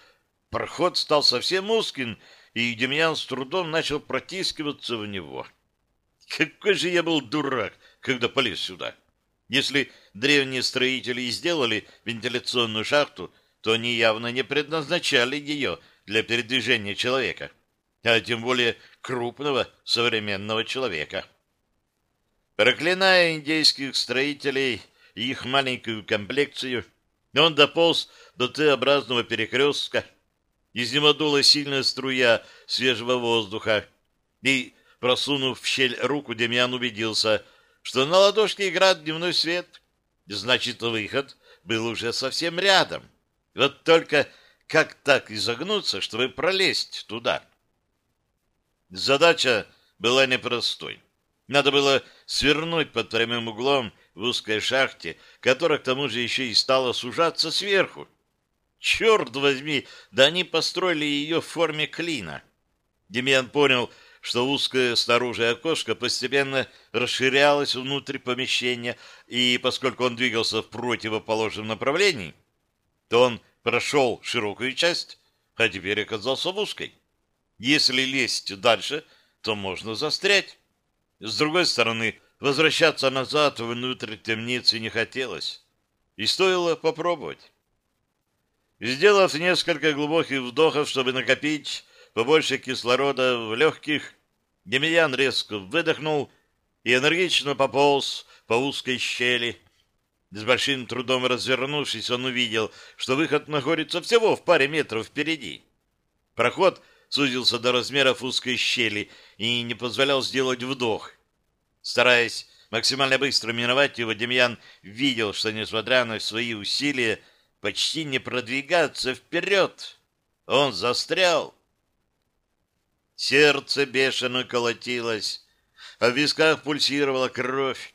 проход стал совсем узким, и Демьян с трудом начал протискиваться в него. Какой же я был дурак, когда полез сюда! Если древние строители и сделали вентиляционную шахту, то они явно не предназначали ее для передвижения человека, а тем более крупного современного человека. Проклиная индейских строителей и их маленькую комплекцию, он дополз до Т-образного перекрестка. Из него дула сильная струя свежего воздуха, и, просунув в щель руку, Демьян убедился — что на ладошке играет дневной свет. Значит, выход был уже совсем рядом. Вот только как так изогнуться, чтобы пролезть туда? Задача была непростой. Надо было свернуть под прямым углом в узкой шахте, которая к тому же еще и стала сужаться сверху. Черт возьми, да они построили ее в форме клина. Демьян понял, что узкое снаружи окошко постепенно расширялось внутрь помещения, и поскольку он двигался в противоположном направлении, то он прошел широкую часть, а теперь оказался в узкой. Если лезть дальше, то можно застрять. С другой стороны, возвращаться назад внутрь темницы не хотелось, и стоило попробовать. Сделав несколько глубоких вдохов, чтобы накопить побольше кислорода в легких, Демьян резко выдохнул и энергично пополз по узкой щели. С большим трудом развернувшись, он увидел, что выход находится всего в паре метров впереди. Проход сузился до размеров узкой щели и не позволял сделать вдох. Стараясь максимально быстро миновать его, Демьян видел, что, несмотря на свои усилия, почти не продвигаться вперед. Он застрял. Сердце бешено колотилось, а в висках пульсировала кровь.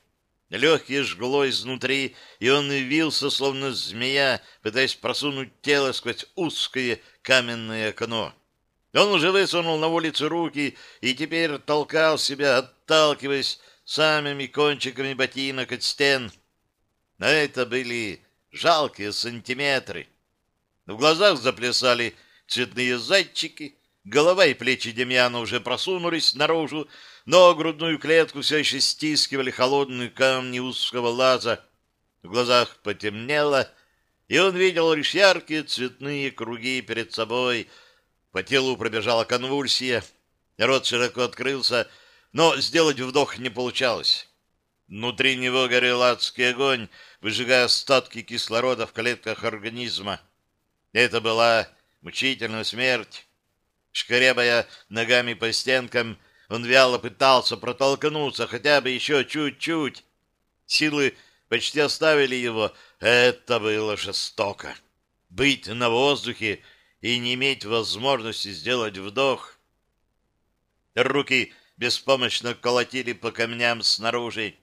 Легкие жгло изнутри, и он вился, словно змея, пытаясь просунуть тело сквозь узкое каменное окно. Он уже высунул на улицу руки и теперь толкал себя, отталкиваясь самыми кончиками ботинок от стен. Но это были жалкие сантиметры. В глазах заплясали цветные зайчики, Голова и плечи Демьяна уже просунулись наружу, но грудную клетку все еще стискивали холодные камни узкого лаза. В глазах потемнело, и он видел лишь яркие цветные круги перед собой. По телу пробежала конвульсия, рот широко открылся, но сделать вдох не получалось. Внутри него горел адский огонь, выжигая остатки кислорода в клетках организма. Это была мучительная смерть. Шкребая ногами по стенкам, он вяло пытался протолкнуться хотя бы еще чуть-чуть. Силы почти оставили его. Это было жестоко. Быть на воздухе и не иметь возможности сделать вдох. Руки беспомощно колотили по камням снаружи.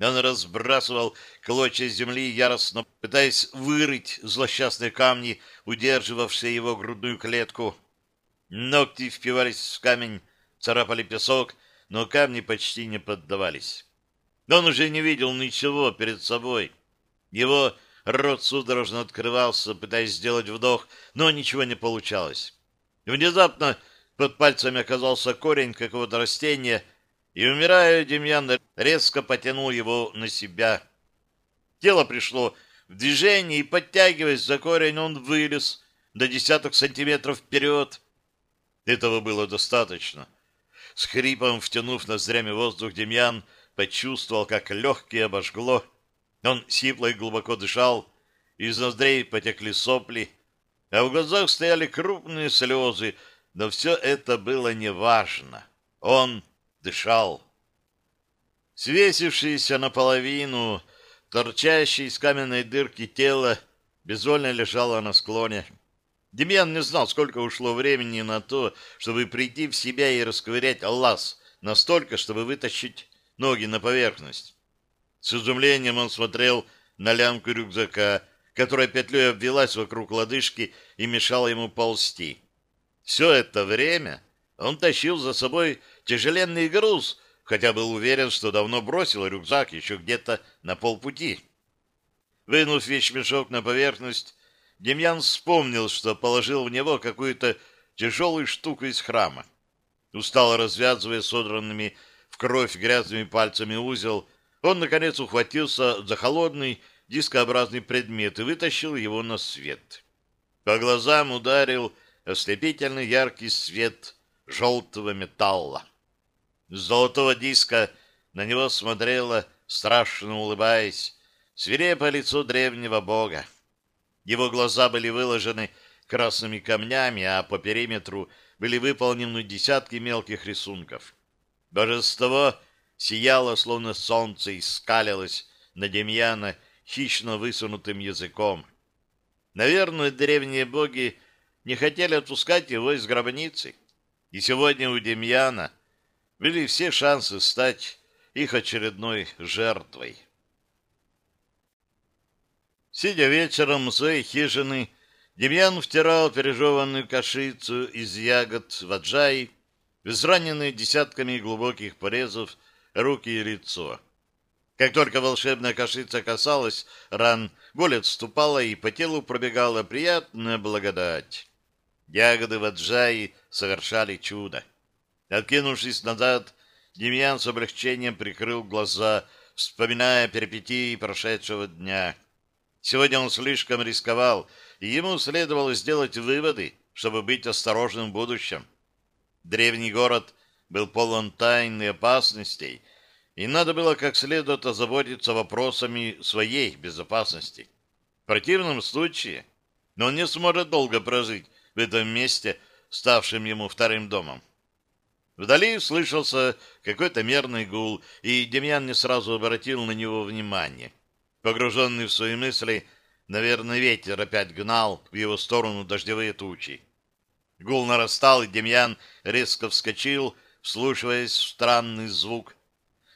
Он разбрасывал клочья земли, яростно пытаясь вырыть злосчастные камни, удерживавшие его грудную клетку. Ногти впивались в камень, царапали песок, но камни почти не поддавались. Он уже не видел ничего перед собой. Его рот судорожно открывался, пытаясь сделать вдох, но ничего не получалось. Внезапно под пальцами оказался корень какого-то растения, и, умирая, Демьян резко потянул его на себя. Тело пришло в движение, и, подтягиваясь за корень, он вылез до десяток сантиметров вперед. Этого было достаточно. С хрипом втянув ноздрями воздух, Демьян почувствовал, как легкие обожгло. Он сипло и глубоко дышал, из ноздрей потекли сопли, а в глазах стояли крупные слезы, но все это было неважно. Он дышал. Свесившийся наполовину, торчащий из каменной дырки тело, безвольно лежало на склоне. Демьян не знал, сколько ушло времени на то, чтобы прийти в себя и расковырять лаз настолько, чтобы вытащить ноги на поверхность. С изумлением он смотрел на лямку рюкзака, которая петлей обвелась вокруг лодыжки и мешала ему ползти. Все это время Он тащил за собой тяжеленный груз, хотя был уверен, что давно бросил рюкзак еще где-то на полпути. Вынув вещмешок на поверхность, Демьян вспомнил, что положил в него какую-то тяжелую штуку из храма. Устало развязывая содранными в кровь грязными пальцами узел, он, наконец, ухватился за холодный дискообразный предмет и вытащил его на свет. По глазам ударил ослепительный яркий свет желтого металла. С золотого диска на него смотрело, страшно улыбаясь, свирепое лицо древнего бога. Его глаза были выложены красными камнями, а по периметру были выполнены десятки мелких рисунков. Божество сияло, словно солнце, и скалилось на Демьяна хищно высунутым языком. Наверное, древние боги не хотели отпускать его из гробницы. И сегодня у Демьяна были все шансы стать их очередной жертвой. Сидя вечером у своей хижины, Демьян втирал пережеванную кашицу из ягод ваджаи, израненные десятками глубоких порезов руки и лицо. Как только волшебная кашица касалась ран, боль отступала, и по телу пробегала приятная благодать. Ягоды ваджаи совершали чудо. Откинувшись назад, Демьян с облегчением прикрыл глаза, вспоминая перипетии прошедшего дня. Сегодня он слишком рисковал, и ему следовало сделать выводы, чтобы быть осторожным в будущем. Древний город был полон тайн и опасностей, и надо было как следует озаботиться вопросами своей безопасности. В противном случае он не сможет долго прожить в этом месте, ставшем ему вторым домом. Вдали слышался какой-то мерный гул, и Демьян не сразу обратил на него внимание. Погруженный в свои мысли, наверное, ветер опять гнал в его сторону дождевые тучи. Гул нарастал, и Демьян резко вскочил, вслушиваясь в странный звук,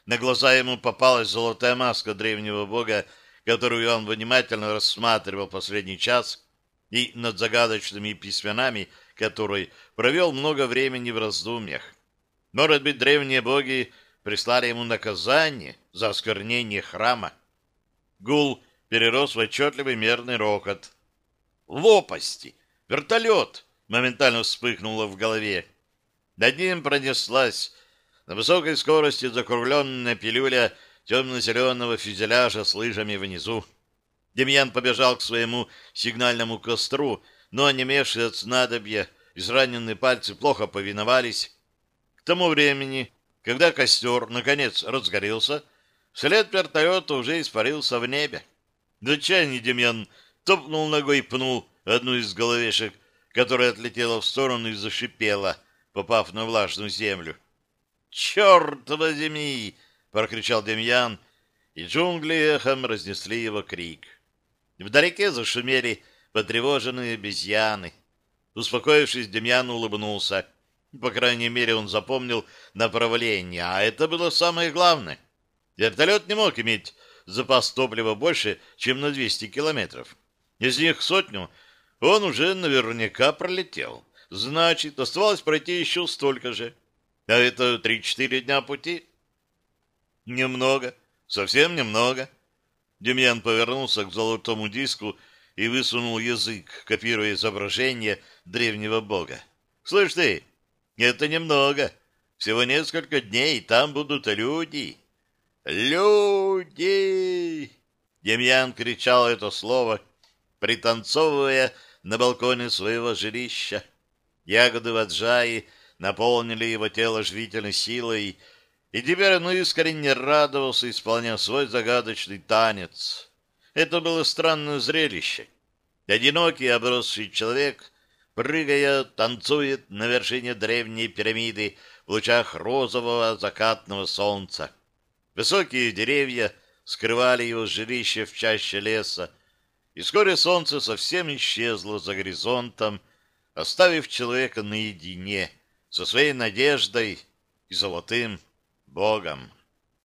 на глаза ему попалась золотая маска древнего бога, которую он внимательно рассматривал последний час, и над загадочными письменами, которой провел много времени в раздумьях. Может быть, древние боги прислали ему наказание за осквернение храма. Гул перерос в отчетливый мерный рокот. «Лопасти! Вертолет!» моментально вспыхнуло в голове. Над ним пронеслась на высокой скорости закругленная пилюля темно-зеленого фюзеляжа с лыжами внизу. Демьян побежал к своему сигнальному костру, но, онемевшие от снадобья, израненные пальцы плохо повиновались. К тому времени, когда костер, наконец, разгорелся, след вертолета уже испарился в небе. В отчаянии Демьян топнул ногой и пнул одну из головешек, которая отлетела в сторону и зашипела, попав на влажную землю. «Черт возьми!» — прокричал Демьян, и джунгли эхом разнесли его крик. Вдалеке зашумели потревоженные обезьяны. Успокоившись, Демьян улыбнулся. По крайней мере, он запомнил направление, а это было самое главное. Вертолет не мог иметь запас топлива больше, чем на 200 километров. Из них сотню он уже наверняка пролетел. Значит, оставалось пройти еще столько же. А это три-четыре дня пути? Немного, совсем немного. Демьян повернулся к золотому диску и высунул язык, копируя изображение древнего бога. Слышь ты, это немного. Всего несколько дней, и там будут люди. Люди! Демьян кричал это слово, пританцовывая на балконе своего жилища. Ягоды ваджаи наполнили его тело живительной силой, и теперь он искренне радовался, исполняя свой загадочный танец. Это было странное зрелище. Одинокий обросший человек, прыгая, танцует на вершине древней пирамиды в лучах розового закатного солнца. Высокие деревья скрывали его жилище в чаще леса, и вскоре солнце совсем исчезло за горизонтом, оставив человека наедине со своей надеждой и золотым Богом.